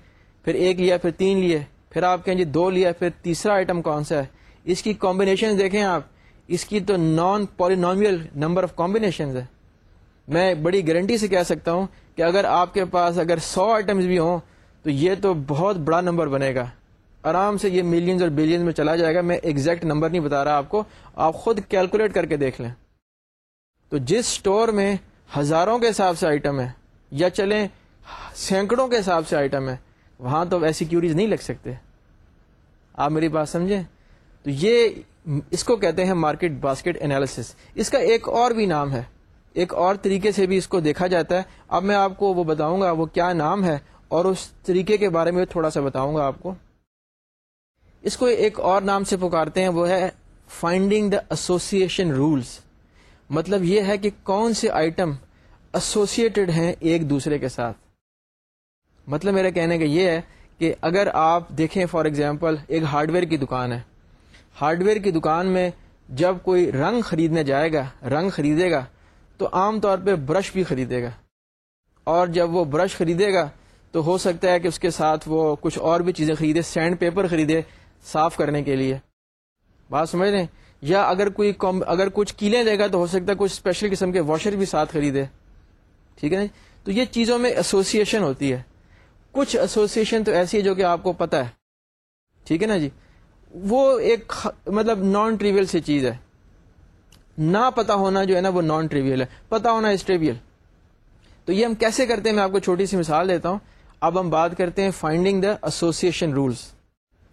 پھر ایک لیا، پھر تین لیے، پھر آپ کہیں جی دو لیا، پھر تیسرا آئٹم کون سا ہے؟ اس کی کمبینیشن دیکھیں آپ۔ اس کی تو non polynomial number of combination ہے۔ میں بڑی گارنٹی سے کہہ سکتا ہوں کہ اگر آپ کے پاس اگر سو آئٹمس بھی ہوں، تو یہ تو بہت بڑا نمبر بنے گا۔ آرام سے یہ ملینز اور بلینز میں چلا جائے گا۔ میں ایگزیکٹ نمبر نہیں بتا رہا آپ کو۔ آپ خود کیلکولیٹ کر کے دیکھ لیں۔ تو جس اسٹور میں ہزاروں کے حساب سے آئٹم ہے یا چلیں سینکڑوں کے حساب سے آئٹم ہے، وہاں تو ایسی کیوریز نہیں لگ سکتے۔ آپ میری بات سمجھیں؟ تو یہ اس کو کہتے ہیں مارکیٹ باسکٹ انالیس اس کا ایک اور بھی نام ہے. ایک اور طریقے سے بھی اس کو دیکھا جاتا ہے. اب میں آپ کو وہ بتاؤں گا وہ کیا نام ہے اور اس طریقے کے بارے میں تھوڑا سا بتاؤں گا آپ کو. اس کو ایک اور نام سے پکارتے ہیں. وہ ہے فائنڈنگ دا ایسوسیشن رولس مطلب یہ ہے کہ کون سے آئٹم ایسوسیٹڈ ہیں ایک دوسرے کے ساتھ. مطلب میرا کہنے کا یہ ہے کہ اگر آپ دیکھیں فار ایگزامپل ایک ہارڈ ویئر کی دکان ہے. ہارڈ ویئر کی دکان میں جب کوئی رنگ خریدنے جائے گا، رنگ خریدے گا، تو عام طور پہ برش بھی خریدے گا۔ اور جب وہ برش خریدے گا، تو ہو سکتا ہے کہ اس کے ساتھ وہ کچھ اور بھی چیزیں خریدے، سینڈ پیپر خریدے صاف کرنے کے لیے۔ بات سمجھ رہے ہیں؟ یا اگر کوئی اگر کچھ کیلیں دے گا، تو ہو سکتا ہے کچھ اسپیشل قسم کے واشر بھی ساتھ خریدے۔ ٹھیک ہے نا؟ تو یہ چیزوں میں ایسوسیشن ہوتی ہے۔ کچھ ایسوسیشن تو ایسی ہے جو کہ آپ کو پتا ہے۔ ٹھیک ہے نا جی؟ وہ ایک مطلب نان ٹریویل سی چیز ہے۔ نہ پتا ہونا جو ہے نا وہ نان ٹریویل ہے۔ پتا ہونا از ٹریویل تو یہ ہم کیسے کرتے ہیں؟ میں آپ کو چھوٹی سی مثال دیتا ہوں۔ اب ہم بات کرتے ہیں finding the association rules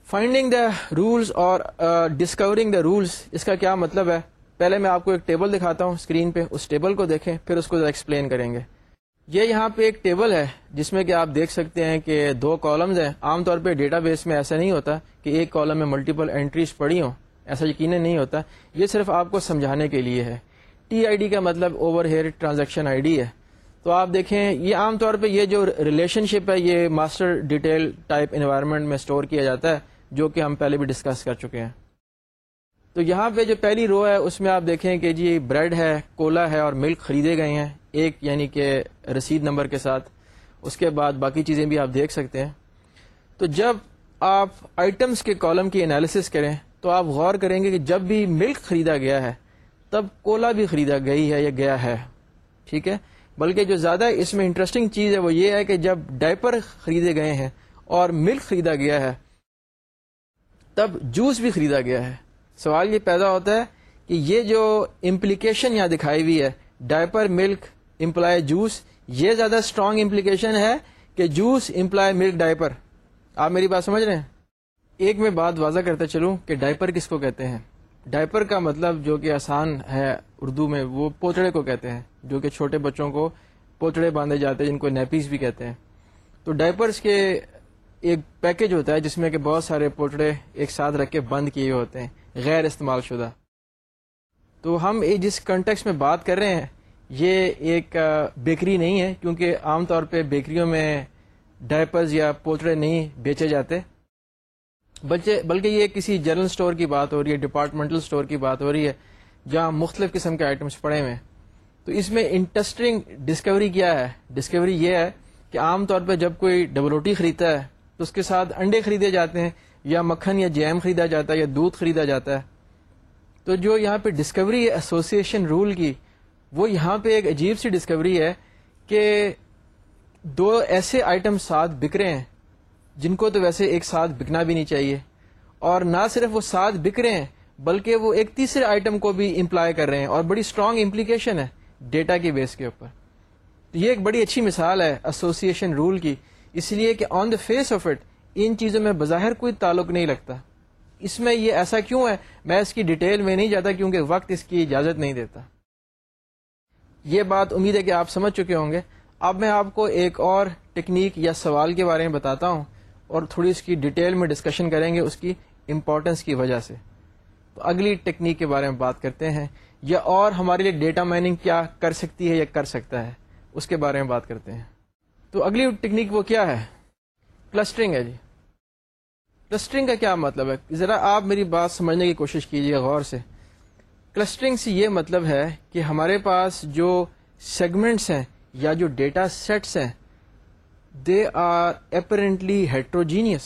finding the rules اور ڈسکورنگ دا رولس اس کا کیا مطلب ہے؟ پہلے میں آپ کو ایک ٹیبل دکھاتا ہوں اسکرین پہ، اس ٹیبل کو دیکھیں، پھر اس کو ایکسپلین کریں گے۔ یہ یہاں پہ ایک ٹیبل ہے جس میں کہ آپ دیکھ سکتے ہیں کہ دو کالمز ہیں۔ عام طور پہ ڈیٹا بیس میں ایسا نہیں ہوتا کہ ایک کالم میں ملٹیپل انٹریز پڑی ہوں، ایسا یقیناً نہیں ہوتا۔ یہ صرف آپ کو سمجھانے کے لیے ہے۔ ٹی آئی ڈی کا مطلب over here transaction I D ہے۔ تو آپ دیکھیں، یہ عام طور پہ یہ جو ریلیشن شپ ہے، یہ ماسٹر ڈیٹیل ٹائپ انوائرمنٹ میں اسٹور کیا جاتا ہے، جو کہ ہم پہلے بھی ڈسکس کر چکے ہیں۔ تو یہاں پہ جو پہلی رو ہے، اس میں آپ دیکھیں کہ جی بریڈ ہے کولا ہے اور ملک خریدے گئے ہیں۔ ایک یعنی کہ رسید نمبر کے ساتھ، اس کے بعد باقی چیزیں بھی آپ دیکھ سکتے ہیں۔ تو جب آپ آئٹمس کے کالم کی انالیسس کریں، تو آپ غور کریں گے کہ جب بھی ملک خریدا گیا ہے، تب کولا بھی خریدا گئی ہے یا گیا ہے۔ ٹھیک ہے؟ بلکہ جو زیادہ اس میں انٹرسٹنگ چیز ہے وہ یہ ہے کہ جب ڈائپر خریدے گئے ہیں اور ملک خریدا گیا ہے، تب جوس بھی خریدا گیا ہے۔ سوال یہ پیدا ہوتا ہے کہ یہ جو امپلیکیشن یہاں دکھائی ہوئی ہے ڈائپر ملک امپلائی جوس، یہ زیادہ اسٹرانگ امپلیکیشن ہے کہ جوس امپلائی ملک ڈائپر آپ میری بات سمجھ رہے ہیں؟ ایک میں بات واضح کرتے چلوں کہ ڈائپر کس کو کہتے ہیں؟ ڈائپر کا مطلب جو کہ آسان ہے اردو میں، وہ پوچڑے کو کہتے ہیں، جو کہ چھوٹے بچوں کو پوچڑے باندھے جاتے ہیں، جن کو نیپیز بھی کہتے ہیں۔ تو ڈائپرس کے ایک پیکج ہوتا ہے جس میں کہ بہت سارے پوٹڑے ایک ساتھ رکھ کے بند کیے ہوتے ہیں، غیر استعمال شدہ۔ تو ہم جس کنٹیکس میں بات کر رہے ہیں یہ ایک بیکری نہیں ہے، کیونکہ عام طور پہ بیکریوں میں ڈائپرز یا پوتڑے نہیں بیچے جاتے۔ بچے بلکہ یہ کسی جنرل اسٹور کی بات ہو رہی ہے، ڈپارٹمنٹل اسٹور کی بات ہو رہی ہے، جہاں مختلف قسم کے آئٹمس پڑے ہوئے تو اس میں انٹرسٹنگ ڈسکوری کیا ہے؟ ڈسکوری یہ ہے کہ عام طور پہ جب کوئی ڈبل روٹی خریدتا ہے، تو اس کے ساتھ انڈے خریدے جاتے ہیں، یا مکھن یا جیم خریدا جاتا ہے، یا دودھ خریدا جاتا ہے۔ تو جو یہاں پہ ڈسکوری ہے ایسوسیشن رول کی وہ یہاں پہ ایک عجیب سی ڈسکوری ہے کہ دو ایسے آئٹم ساتھ بک رہے ہیں جن کو تو ویسے ایک ساتھ بکنا بھی نہیں چاہیے اور نہ صرف وہ ساتھ بک رہے ہیں، بلکہ وہ ایک تیسرے آئٹم کو بھی امپلائی کر رہے ہیں اور بڑی اسٹرانگ امپلیکیشن ہے ڈیٹا کی بیس کے اوپر۔ تو یہ ایک بڑی اچھی مثال ہے ایسوسیشن رول کی۔ اس لیے کہ on the face of it ان چیزوں میں بظاہر کوئی تعلق نہیں لگتا اس میں یہ ایسا کیوں ہے؟ میں اس کی ڈیٹیل میں نہیں جاتا کیونکہ وقت اس کی اجازت نہیں دیتا۔ یہ بات امید ہے کہ آپ سمجھ چکے ہوں گے۔ اب میں آپ کو ایک اور ٹیکنیک یا سوال کے بارے میں بتاتا ہوں اور تھوڑی اس کی ڈیٹیل میں ڈسکشن کریں گے اس کی امپورٹنس کی وجہ سے۔ تو اگلی ٹیکنیک کے بارے میں بات کرتے ہیں۔ یا اور ہمارے لیے ڈیٹا مائننگ کیا کر سکتی ہے یا کر سکتا ہے، اس کے بارے میں بات کرتے ہیں۔ تو اگلی ٹیکنیک وہ کیا ہے؟ کلسٹرنگ ہے جی۔ کلسٹرنگ کا کیا مطلب ہے؟ ذرا آپ میری بات سمجھنے کی کوشش کیجیے غور سے۔ کلسٹرنگ سے یہ مطلب ہے کہ ہمارے پاس جو سیگمنٹس ہیں یا جو ڈیٹا سیٹس ہیں دے آر اپرنٹلی ہیٹروجینئس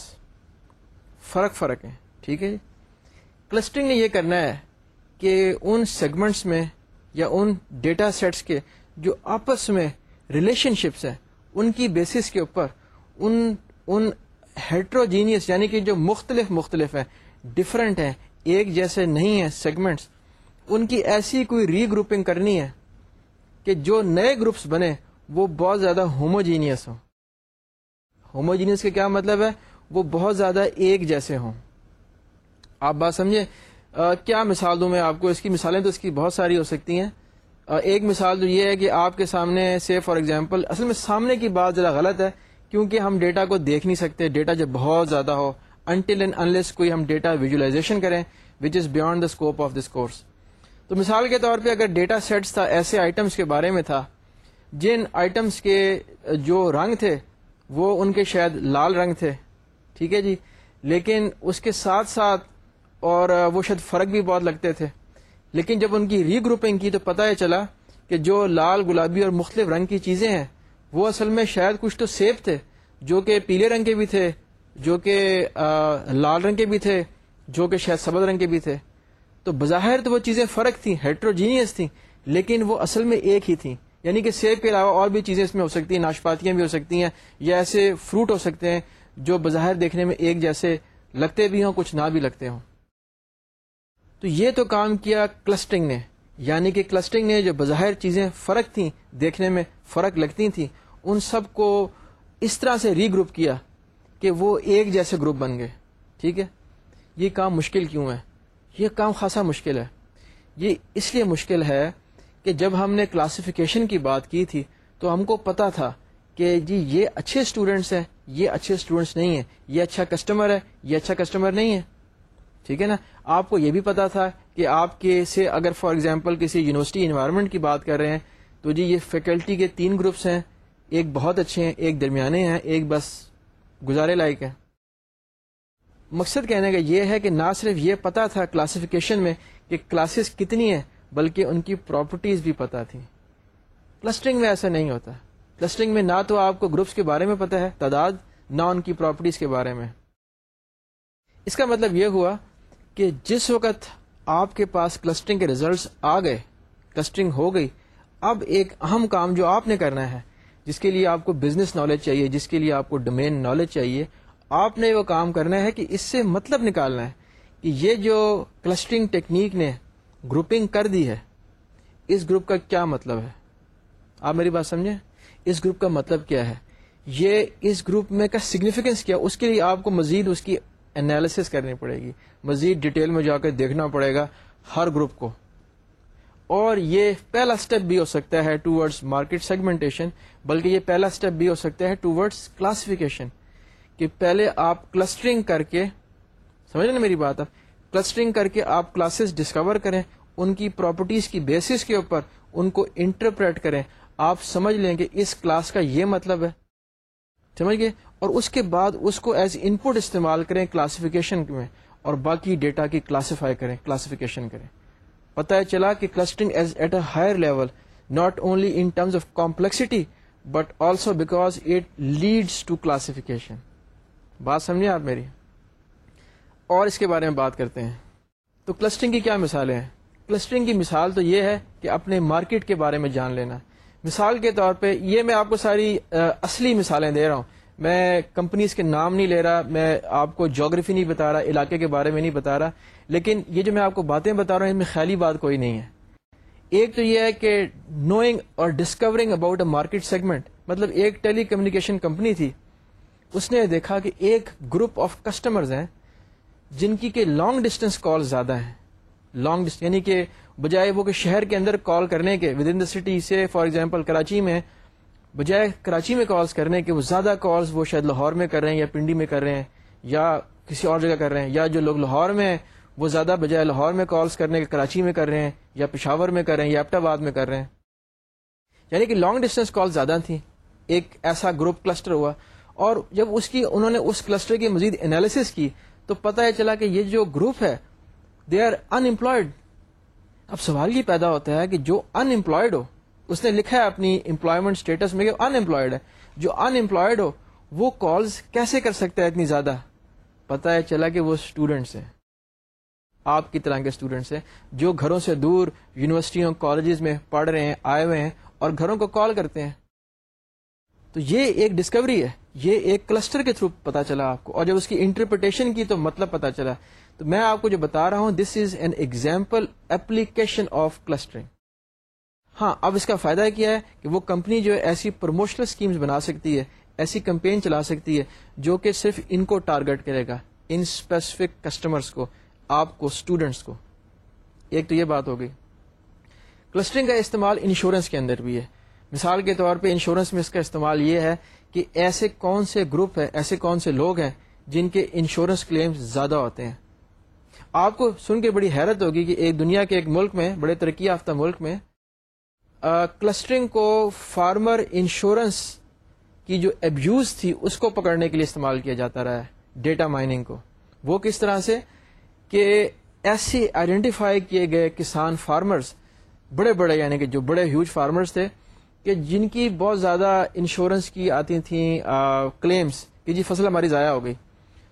فرق فرق ہیں، ٹھیک ہے جی؟ کلسٹرنگ نے یہ کرنا ہے کہ ان سیگمنٹس میں یا ان ڈیٹا سیٹس کے جو آپس میں ریلیشن شپس ہیں، ان کی بیسس کے اوپر ان ان ہیٹروجینئس یعنی کہ جو مختلف مختلف ہیں ڈفرینٹ ہیں، ایک جیسے نہیں ہیں سیگمنٹس ان کی ایسی کوئی ری گروپنگ کرنی ہے کہ جو نئے گروپس بنے، وہ بہت زیادہ ہوموجینئس ہوں۔ ہوموجینئس کا کیا مطلب ہے؟ وہ بہت زیادہ ایک جیسے ہوں۔ آپ بات سمجھے کیا مثال دوں میں آپ کو؟ اس کی مثالیں تو اس کی بہت ساری ہو سکتی ہیں۔ ایک مثال تو یہ ہے کہ آپ کے سامنے سے فار ایگزامپل اصل میں سامنے کی بات ذرا غلط ہے، کیونکہ ہم ڈیٹا کو دیکھ نہیں سکتے۔ ڈیٹا جب بہت زیادہ ہو انٹل اینڈ انلیس کوئی ہم ڈیٹا ویژولاشن کریں which is beyond the scope of this course تو مثال کے طور پہ اگر ڈیٹا سیٹس تھا ایسے آئٹمس کے بارے میں تھا، جن آئٹمس کے جو رنگ تھے، وہ ان کے شاید لال رنگ تھے، ٹھیک ہے جی؟ لیکن اس کے ساتھ ساتھ اور وہ شاید فرق بھی بہت لگتے تھے۔ لیکن جب ان کی ری گروپنگ کی تو پتہ یہ چلا کہ جو لال، گلابی اور مختلف رنگ کی چیزیں ہیں، وہ اصل میں شاید کچھ تو سیب تھے، جو کہ پیلے رنگ کے بھی تھے، جو کہ لال رنگ کے بھی تھے، جو کہ شاید سبز رنگ کے بھی تھے۔ تو بظاہر تو وہ چیزیں فرق تھیں ہیٹروجینئس تھیں، لیکن وہ اصل میں ایک ہی تھیں۔ یعنی کہ سیب کے علاوہ اور بھی چیزیں اس میں ہو سکتی ہیں، ناشپاتیاں بھی ہو سکتی ہیں، یا ایسے فروٹ ہو سکتے ہیں جو بظاہر دیکھنے میں ایک جیسے لگتے بھی ہوں، کچھ نہ بھی لگتے ہوں۔ تو یہ تو کام کیا کلسٹرنگ نے۔ یعنی کہ کلسٹرنگ نے جو بظاہر چیزیں فرق تھیں دیکھنے میں فرق لگتی تھیں، ان سب کو اس طرح سے ری گروپ کیا کہ وہ ایک جیسے گروپ بن گئے۔ ٹھیک ہے؟ یہ کام مشکل کیوں ہے؟ یہ کام خاصا مشکل ہے۔ یہ اس لیے مشکل ہے کہ جب ہم نے کلاسیفیکیشن کی بات کی تھی، تو ہم کو پتا تھا کہ جی یہ اچھے اسٹوڈینٹس ہیں، یہ اچھے اسٹوڈینٹس نہیں ہیں، یہ اچھا کسٹمر ہے، یہ اچھا کسٹمر نہیں ہے۔ ٹھیک ہے نا؟ آپ کو یہ بھی پتا تھا کہ آپ کے سے اگر فار ایگزامپل کسی یونیورسٹی انوائرمنٹ کی بات کر رہے ہیں، تو جی یہ فیکلٹی کے تین گروپس ہیں۔ ایک بہت اچھے ہیں، ایک درمیانے ہیں، ایک بس گزارے لائق ہے مقصد کہنے کا یہ ہے کہ نہ صرف یہ پتا تھا کلاسیفیکیشن میں کہ کلاسز کتنی ہیں، بلکہ ان کی پراپرٹیز بھی پتا تھی کلسٹرنگ میں ایسا نہیں ہوتا۔ کلسٹرنگ میں نہ تو آپ کو گروپس کے بارے میں پتا ہے، تعداد، نہ ان کی پراپرٹیز کے بارے میں۔ اس کا مطلب یہ ہوا کہ جس وقت آپ کے پاس کلسٹرنگ کے ریزلٹس آ گئے کلسٹرنگ ہو گئی، اب ایک اہم کام جو آپ نے کرنا ہے، جس کے لیے آپ کو بزنس نالج چاہیے، جس کے لیے آپ کو ڈومین نالج چاہیے آپ نے وہ کام کرنا ہے کہ اس سے مطلب نکالنا ہے کہ یہ جو کلسٹرنگ ٹیکنیک نے گروپنگ کر دی ہے، اس گروپ کا کیا مطلب ہے؟ آپ میری بات سمجھیں؟ اس گروپ کا مطلب کیا ہے؟ یہ اس گروپ میں کا سگنیفیکینس کیا؟ اس کے لیے آپ کو مزید اس کی انالیسس کرنی پڑے گی۔ مزید ڈیٹیل میں جا کر دیکھنا پڑے گا ہر گروپ کو۔ اور یہ پہلا اسٹیپ بھی ہو سکتا ہے ٹو ورڈس مارکیٹ سیگمنٹیشن بلکہ یہ پہلا اسٹیپ بھی ہو سکتا ہے ٹو ورڈس کلاسیفیکیشن کہ پہلے آپ کلسٹرنگ کر کے سمجھ نا میری بات آپ کلسٹرنگ کر کے آپ کلاسز ڈسکور کریں، ان کی پراپرٹیز کی بیسس کے اوپر ان کو انٹرپریٹ کریں۔ آپ سمجھ لیں کہ اس کلاس کا یہ مطلب ہے۔ سمجھ گئے؟ اور اس کے بعد اس کو ایز ان پٹ استعمال کریں کلاسیفیکیشن میں، اور باقی ڈیٹا کی کلاسیفائی کریں کلاسیفیکیشن کریں۔ پتہ چلا کہ clustering is at a higher level not only in terms of complexity but also because it leads to classification بات سمجھے آپ میری؟ اور اس کے بارے میں بات کرتے ہیں۔ تو کلسٹرنگ کی کیا مثالیں ہیں؟ کلسٹرنگ کی مثال تو یہ ہے کہ اپنے مارکیٹ کے بارے میں جان لینا۔ مثال کے طور پہ یہ میں آپ کو ساری اصلی مثالیں دے رہا ہوں۔ میں کمپنیز کے نام نہیں لے رہا، میں آپ کو جاگرفی نہیں بتا رہا، علاقے کے بارے میں نہیں بتا رہا۔ لیکن یہ جو میں آپ کو باتیں بتا رہا ہوں، ان میں خیالی بات کوئی نہیں ہے۔ ایک تو یہ ہے کہ نوئنگ اور discovering about a market segment مطلب ایک ٹیلی کمیونیکیشن کمپنی تھی۔ اس نے دیکھا کہ ایک گروپ آف کسٹمرز ہیں جن کی کہ لانگ ڈسٹینس کال زیادہ ہیں۔ لانگ یعنی کہ بجائے وہ کہ شہر کے اندر کال کرنے کے ود ان دا سٹی سے فار ایگزامپل کراچی میں، بجائے کراچی میں کالز کرنے کے، وہ زیادہ کالز وہ شاید لاہور میں کر رہے ہیں یا پنڈی میں کر رہے ہیں یا کسی اور جگہ کر رہے ہیں، یا جو لوگ لاہور میں ہیں، وہ زیادہ بجائے لاہور میں کالز کرنے کے، کراچی میں کر رہے ہیں یا پشاور میں کر رہے ہیں یا ایپٹ آباد میں کر رہے ہیں۔ یعنی کہ لانگ ڈسٹینس کال زیادہ تھیں۔ ایک ایسا گروپ کلسٹر ہوا اور جب اس کی انہوں نے اس کلسٹر کی مزید انالیس کی، تو پتہ یہ چلا کہ یہ جو گروپ ہے دے آر ان امپلائڈ اب سوال یہ پیدا ہوتا ہے کہ جو ان امپلائڈ ہو، اس نے لکھا ہے اپنی امپلائمنٹ اسٹیٹس میں کہ ان امپلائڈ ہے۔ جو ان امپلائڈ ہو، وہ کالز کیسے کر سکتا ہے اتنی زیادہ؟ پتا ہے چلا کہ وہ اسٹوڈینٹس ہیں۔ آپ کی طرح کے اسٹوڈینٹس ہیں جو گھروں سے دور یونیورسٹیوں کالجز میں پڑھ رہے ہیں، آئے ہوئے ہیں اور گھروں کو کال کرتے ہیں۔ تو یہ ایک ڈسکوری ہے۔ یہ ایک کلسٹر کے تھرو پتا چلا آپ کو۔ اور جب اس کی انٹرپریٹیشن کی تو مطلب پتا چلا۔ تو میں آپ کو جو بتا رہا ہوں this is an example application of clustering ہاں اب اس کا فائدہ کیا ہے کہ وہ کمپنی جو ہے ایسی پروموشنل اسکیمز بنا سکتی ہے، ایسی کمپین چلا سکتی ہے جو کہ صرف ان کو ٹارگٹ کرے گا، ان اسپیسیفک کسٹمرس کو، آپ کو اسٹوڈینٹس کو۔ ایک تو یہ بات ہو گئی۔ کلسٹرنگ کا استعمال انشورنس کے اندر بھی ہے۔ مثال کے طور پہ انشورنس میں اس کا استعمال یہ ہے کہ ایسے کون سے گروپ ہیں، ایسے کون سے لوگ ہیں جن کے انشورنس کلیم زیادہ ہوتے ہیں۔ آپ کو سن کے بڑی حیرت ہوگی کہ ایک دنیا کے ایک ملک میں، بڑے ترقی یافتہ ملک میں کلسٹرنگ کو فارمر انشورنس کی جو ابیوز تھی، اس کو پکڑنے کے لیے استعمال کیا جاتا رہا ہے ڈیٹا مائننگ کو۔ وہ کس طرح سے؟ کہ ایسے آئیڈینٹیفائی کیے گئے کسان فارمرز بڑے بڑے یعنی کہ جو بڑے ہیوج فارمرز تھے کہ جن کی بہت زیادہ انشورنس کی آتی تھیں کلیمز کہ جی فصل ہماری ضائع ہو گئی۔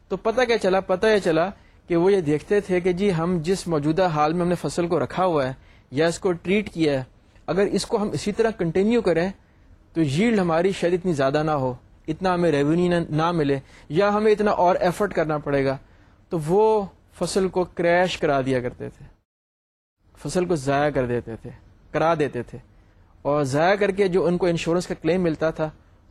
تو پتہ کیا چلا؟ پتہ یہ چلا کہ وہ یہ دیکھتے تھے کہ جی ہم جس موجودہ حال میں ہم نے فصل کو رکھا ہوا ہے یا اس کو ٹریٹ کیا ہے، اگر اس کو ہم اسی طرح کنٹینیو کریں تو ییلڈ ہماری شاید اتنی زیادہ نہ ہو، اتنا ہمیں ریونیو نہ ملے، یا ہمیں اتنا اور ایفرٹ کرنا پڑے گا۔ تو وہ فصل کو کریش کرا دیا کرتے تھے۔ فصل کو ضائع کر دیتے تھے، کرا دیتے تھے۔ اور ضائع کر کے جو ان کو انشورنس کا کلیم ملتا تھا،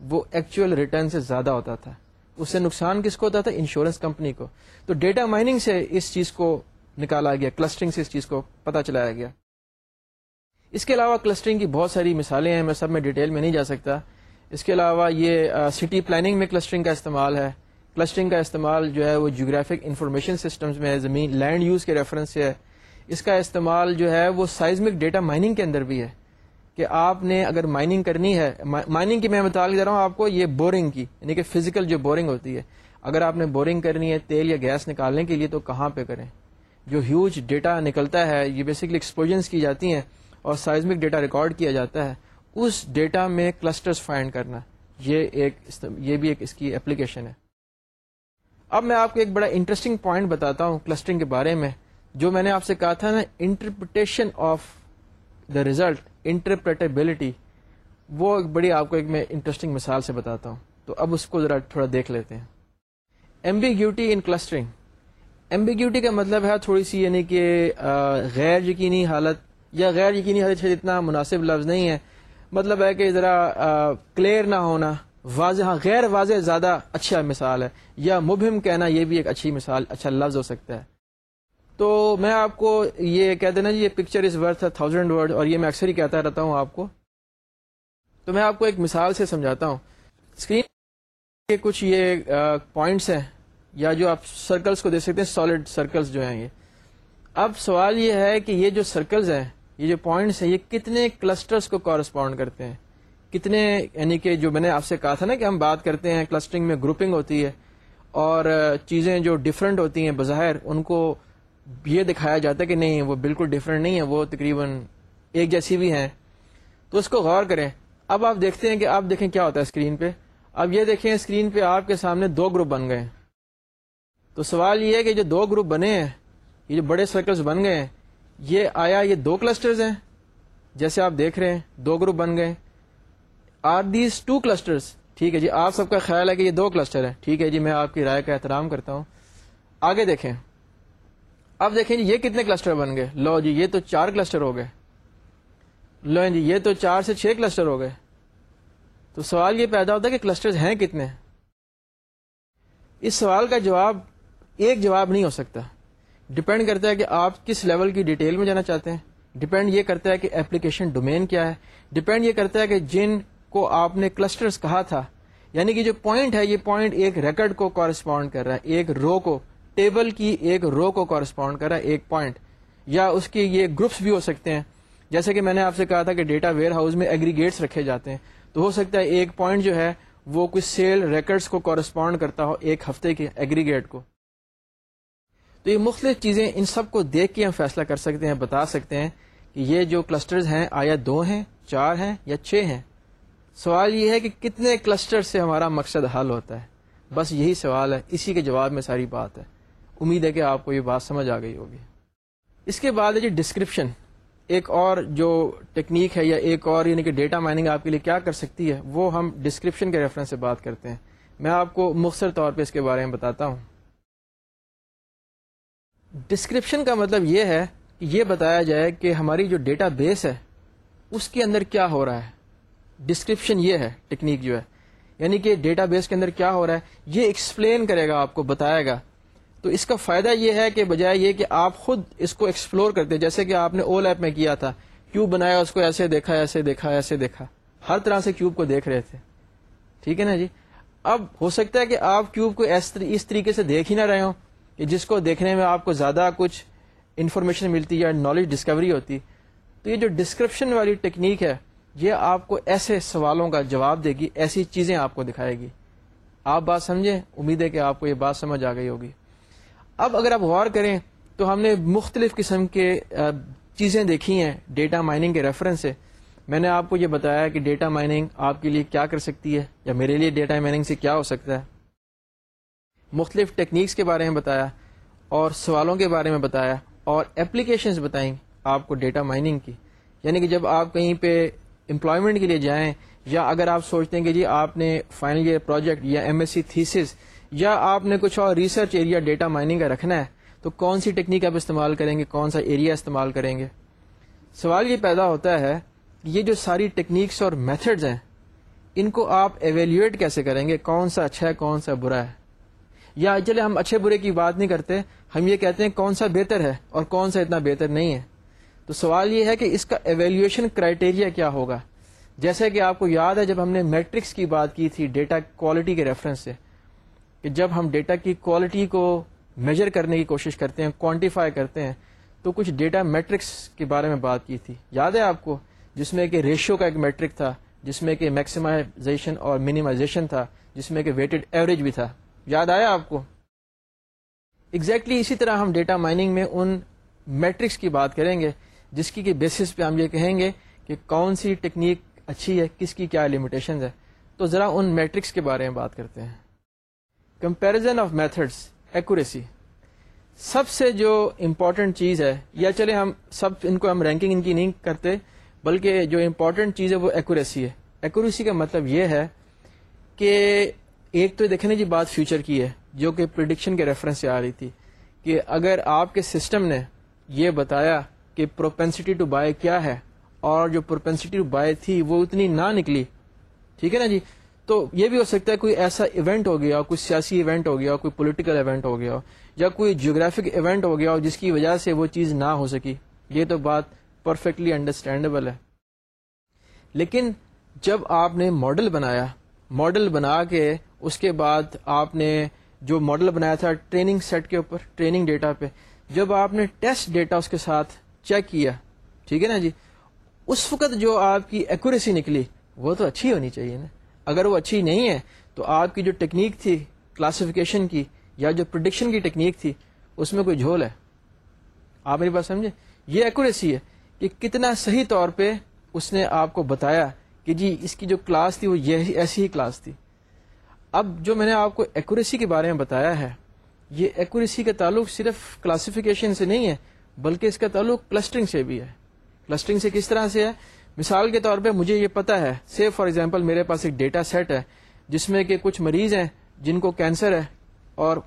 وہ ایکچوئل ریٹرن سے زیادہ ہوتا تھا۔ اس سے نقصان کس کو ہوتا تھا؟ انشورنس کمپنی کو۔ تو ڈیٹا مائننگ سے اس چیز کو نکالا گیا کلسٹرنگ سے اس چیز کو پتا چلایا گیا۔ اس کے علاوہ کلسٹرنگ کی بہت ساری مثالیں ہیں، میں سب میں ڈیٹیل میں نہیں جا سکتا۔ اس کے علاوہ یہ سٹی پلاننگ میں کلسٹرنگ کا استعمال ہے۔ کلسٹرنگ کا استعمال جو ہے وہ جیوگرافک انفارمیشن سسٹمز میں ہے، زمین لینڈ یوز کے ریفرنس سے ہے۔ اس کا استعمال جو ہے وہ سائزمک ڈیٹا مائننگ کے اندر بھی ہے۔ کہ آپ نے اگر مائننگ کرنی ہے مائننگ کی میں بتا دے رہا ہوں آپ کو یہ بورنگ کی یعنی کہ فزیکل جو بورنگ ہوتی ہے، اگر آپ نے بورنگ کرنی ہے تیل یا گیس نکالنے کے لیے تو کہاں پہ کریں؟ جو ہیوج ڈیٹا نکلتا ہے، یہ بیسکلی ایکسپوجنس کی جاتی ہیں اور سائزمک ڈیٹا ریکارڈ کیا جاتا ہے، اس ڈیٹا میں کلسٹرز فائنڈ کرنا، یہ ایک یہ بھی ایک اس کی اپلیکیشن ہے۔ اب میں آپ کو ایک بڑا انٹرسٹنگ پوائنٹ بتاتا ہوں کلسٹرنگ کے بارے میں، جو میں نے آپ سے کہا تھا نا interpretation of the result interpretability, وہ ایک بڑی آپ کو ایک میں انٹرسٹنگ مثال سے بتاتا ہوں۔ تو اب اس کو ذرا تھوڑا دیکھ لیتے ہیں۔ ایمبیگیوٹی ان کلسٹرنگ ایمبیگیوٹی کا مطلب ہے تھوڑی سی یعنی کہ غیر یقینی حالت، یا غیر یقینی حالت اتنا مناسب لفظ نہیں ہے۔ مطلب ہے کہ ذرا کلیئر نہ ہونا، واضح، غیر واضح زیادہ اچھا مثال ہے۔ یا مبہم کہنا یہ بھی ایک اچھی مثال اچھا لفظ ہو سکتا ہے۔ تو میں آپ کو یہ کہہ دینا جی یہ picture is worth thousand word اور یہ میں اکثر ہی کہتا رہتا ہوں آپ کو۔ تو میں آپ کو ایک مثال سے سمجھاتا ہوں۔ اسکرین کے کچھ یہ پوائنٹس ہیں یا جو آپ سرکلس کو دیکھ سکتے ہیں سالڈ سرکلس جو ہیں یہ۔ اب سوال یہ ہے کہ یہ جو سرکلز ہیں، یہ جو پوائنٹس ہیں، یہ کتنے کلسٹرس کو کورسپونڈ کرتے ہیں؟ کتنے یعنی کہ جو میں نے آپ سے کہا تھا نا کہ ہم بات کرتے ہیں کلسٹرنگ میں گروپنگ ہوتی ہے اور چیزیں جو ڈفرینٹ ہوتی ہیں بظاہر، ان کو یہ دکھایا جاتا ہے کہ نہیں، وہ بالکل ڈفرینٹ نہیں ہے، وہ تقریباً ایک جیسی بھی ہیں۔ تو اس کو غور کریں۔ اب آپ دیکھتے ہیں کہ آپ دیکھیں کیا ہوتا ہے اسکرین پہ۔ اب یہ دیکھیں اسکرین پہ آپ کے سامنے دو گروپ بن گئے۔ تو سوال یہ ہے کہ جو دو گروپ بنے ہیں، یہ جو بڑے سرکلز بن گئے ہیں، یہ آیا یہ دو کلسٹرز ہیں؟ جیسے آپ دیکھ رہے ہیں، دو گروپ بن گئے۔ آر دیز ٹو کلسٹرز ٹھیک ہے جی آپ سب کا خیال ہے کہ یہ دو کلسٹر ہیں۔ ٹھیک ہے جی میں آپ کی رائے کا احترام کرتا ہوں۔ آگے دیکھیں۔ اب دیکھیں جی یہ کتنے کلسٹر بن گئے؟ لو جی یہ تو چار کلسٹر ہو گئے۔ لو جی یہ تو چار سے چھ کلسٹر ہو گئے۔ تو سوال یہ پیدا ہوتا ہے کہ کلسٹر ہیں کتنے؟ اس سوال کا جواب، ایک جواب نہیں ہو سکتا۔ ڈپینڈ کرتا ہے کہ آپ کس لیول کی ڈیٹیل میں جانا چاہتے ہیں۔ ڈپینڈ یہ کرتا ہے کہ اپلیکیشن ڈومین کیا ہے۔ ڈپینڈ یہ کرتا ہے کہ جن کو آپ نے کلسٹرز کہا تھا یعنی کہ جو پوائنٹ ہے، یہ پوائنٹ ایک ریکرڈ کو کورسپونڈ کر رہا ہے، ایک رو کو۔ ٹیبل کی ایک رو کو کورسپونڈ کر رہا ہے ایک پوائنٹ یا اس کی یہ گروپس بھی ہو سکتے ہیں۔ جیسے کہ میں نے آپ سے کہا تھا کہ ڈیٹا ویئر ہاؤس میں ایگریگیٹس رکھے جاتے ہیں۔ تو ہو سکتا ہے ایک پوائنٹ جو ہے، وہ کچھ سیل ریکرڈس کو کورسپونڈ کرتا ہو ایک ہفتے کے ایگریگیٹ کو۔ تو یہ مختلف چیزیں ان سب کو دیکھ کے ہم فیصلہ کر سکتے ہیں، بتا سکتے ہیں کہ یہ جو کلسٹرز ہیں، آیا دو ہیں، چار ہیں یا چھ ہیں؟ سوال یہ ہے کہ کتنے کلسٹر سے ہمارا مقصد حل ہوتا ہے؟ بس یہی سوال ہے، اسی کے جواب میں ساری بات ہے۔ امید ہے کہ آپ کو یہ بات سمجھ آ گئی ہوگی۔ اس کے بعد ہے جی ڈسکرپشن ایک اور جو ٹیکنیک ہے یا ایک اور یعنی کہ ڈیٹا مائننگ آپ کے لیے کیا کر سکتی ہے، وہ ہم ڈسکرپشن کے ریفرنس سے بات کرتے ہیں۔ میں آپ کو مختصر طور پہ اس کے بارے میں بتاتا ہوں۔ ڈسکرپشن کا مطلب یہ ہے کہ یہ بتایا جائے کہ ہماری جو ڈیٹا بیس ہے، اس کے اندر کیا ہو رہا ہے۔ ڈسکرپشن یہ ہے ٹیکنیک جو ہے۔ یعنی کہ ڈیٹا بیس کے اندر کیا ہو رہا ہے، یہ ایکسپلین کرے گا، آپ کو بتائے گا تو اس کا فائدہ یہ ہے کہ بجائے یہ کہ آپ خود اس کو ایکسپلور کرتے، جیسے کہ آپ نے اول ایپ میں کیا تھا کیوب بنایا، اس کو ایسے دیکھا ایسے دیکھا ایسے دیکھا۔ ہر طرح سے کیوب کو دیکھ رہے تھے۔ ٹھیک ہے نا جی؟ اب ہو سکتا ہے کہ آپ کیوب کو اس طریقے سے دیکھ ہی نہ رہے ہوں کہ جس کو دیکھنے میں آپ کو زیادہ کچھ انفارمیشن ملتی یا نالج ڈسکوری ہوتی۔ تو یہ جو ڈسکرپشن والی ٹیکنیک ہے، یہ آپ کو ایسے سوالوں کا جواب دے گی، ایسی چیزیں آپ کو دکھائے گی۔ آپ بات سمجھیں، امید ہے کہ آپ کو یہ بات سمجھ آ گئی ہوگی۔ اب اگر آپ غور کریں تو ہم نے مختلف قسم کے چیزیں دیکھی ہیں، ڈیٹا مائننگ کے ریفرنس سے۔ میں نے آپ کو یہ بتایا کہ ڈیٹا مائننگ آپ کے لیے کیا کر سکتی ہے یا میرے لیے ڈیٹا مائننگ سے کیا ہو سکتا ہے۔ مختلف ٹیکنیکس کے بارے میں بتایا اور سوالوں کے بارے میں بتایا اور اپلیکیشنز بتائیں آپ کو ڈیٹا مائننگ کی۔ یعنی کہ جب آپ کہیں پہ امپلائمنٹ کے لیے جائیں یا اگر آپ سوچتے ہیں کہ جی آپ نے فائنل ایئر پروجیکٹ یا ایم ایس سی تھیسس یا آپ نے کچھ اور ریسرچ ایریا ڈیٹا مائننگ کا رکھنا ہے، تو کون سی ٹیکنیک آپ استعمال کریں گے؟ کون سا ایریا استعمال کریں گے؟ سوال یہ پیدا ہوتا ہے کہ یہ جو ساری ٹیکنیکس اور میتھڈز ہیں، ان کو آپ ایویلیویٹ کیسے کریں گے؟ کون سا اچھا ہے، کون سا برا ہے؟ یا چلے، ہم اچھے برے کی بات نہیں کرتے، ہم یہ کہتے ہیں کون سا بہتر ہے اور کون سا اتنا بہتر نہیں ہے۔ تو سوال یہ ہے کہ اس کا ایویلیویشن کرائٹیریا کیا ہوگا؟ جیسے کہ آپ کو یاد ہے، جب ہم نے میٹرکس کی بات کی تھی ڈیٹا کوالٹی کے ریفرنس سے کہ جب ہم ڈیٹا کی کوالٹی کو میجر کرنے کی کوشش کرتے ہیں کوانٹیفائی کرتے ہیں، تو کچھ ڈیٹا میٹرکس کے بارے میں بات کی تھی۔ یاد ہے آپ کو؟ جس میں کہ ریشو کا ایک میٹرک تھا، جس میں کہ میکسیمائزیشن اور منیمائزیشن تھا، جس میں کہ ویٹڈ ایوریج بھی تھا۔ یاد آیا آپ کو؟ ایگزیکٹلی exactly اسی طرح ہم ڈیٹا مائننگ میں ان میٹرکس کی بات کریں گے، جس کی بیسس پہ ہم یہ کہیں گے کہ کون سی ٹیکنیک اچھی ہے، کس کی کیا لمیٹیشن ہے۔ تو ذرا ان میٹرکس کے بارے میں بات کرتے ہیں۔ کمپیرزن آف میتھڈس ایکوریسی سب سے جو امپورٹنٹ چیز ہے، یا چلے ہم سب ان کو ہم رینکنگ ان کی نہیں کرتے، بلکہ جو امپورٹنٹ چیز ہے وہ ایکوریسی ہے. ایکوریسی کا مطلب یہ ہے کہ ایک تو دیکھنے جی بات فیوچر کی ہے، جو کہ پرڈکشن کے ریفرنس سے آ رہی تھی کہ اگر آپ کے سسٹم نے یہ بتایا کہ پروپینسٹی ٹو بائی کیا ہے، اور جو پروپینسٹی ٹو بائی تھی وہ اتنی نہ نکلی، ٹھیک ہے نا جی؟ تو یہ بھی ہو سکتا ہے کوئی ایسا ایونٹ ہو گیا، کوئی سیاسی ایونٹ ہو گیا، کوئی پولیٹیکل ایونٹ ہو گیا، یا کوئی جیوگرافک ایونٹ ہو گیا جس کی وجہ سے وہ چیز نہ ہو سکی۔ یہ تو بات پرفیکٹلی انڈرسٹینڈیبل ہے۔ لیکن جب آپ نے ماڈل بنایا ماڈل بنا کے اس کے بعد آپ نے جو ماڈل بنایا تھا ٹریننگ سیٹ کے اوپر ٹریننگ ڈیٹا پہ، جب آپ نے ٹیسٹ ڈیٹا اس کے ساتھ چیک کیا، ٹھیک ہے نا جی؟ اس وقت جو آپ کی ایکوریسی نکلی، وہ تو اچھی ہونی چاہیے نا۔ اگر وہ اچھی نہیں ہے، تو آپ کی جو ٹیکنیک تھی کلاسیفیکیشن کی، یا جو پروڈکشن کی ٹیکنیک تھی، اس میں کوئی جھول ہے؟ آپ میری بات سمجھے؟ یہ ایکوریسی ہے کہ کتنا صحیح طور پہ اس نے آپ کو بتایا کہ جی اس کی جو کلاس تھی وہ یہ ایسی ہی کلاس تھی۔ اب جو میں نے آپ کو ایکوریسی کے بارے میں بتایا ہے، یہ ایکوریسی کا تعلق صرف کلاسیفیکیشن سے نہیں ہے، بلکہ اس کا تعلق کلسٹرنگ سے بھی ہے۔ کلسٹرنگ سے کس طرح سے ہے؟ مثال کے طور پہ مجھے یہ پتا ہے سی فار ایگزامپل میرے پاس ایک ڈیٹا سیٹ ہے، جس میں کہ کچھ مریض ہیں جن کو کینسر ہے، اور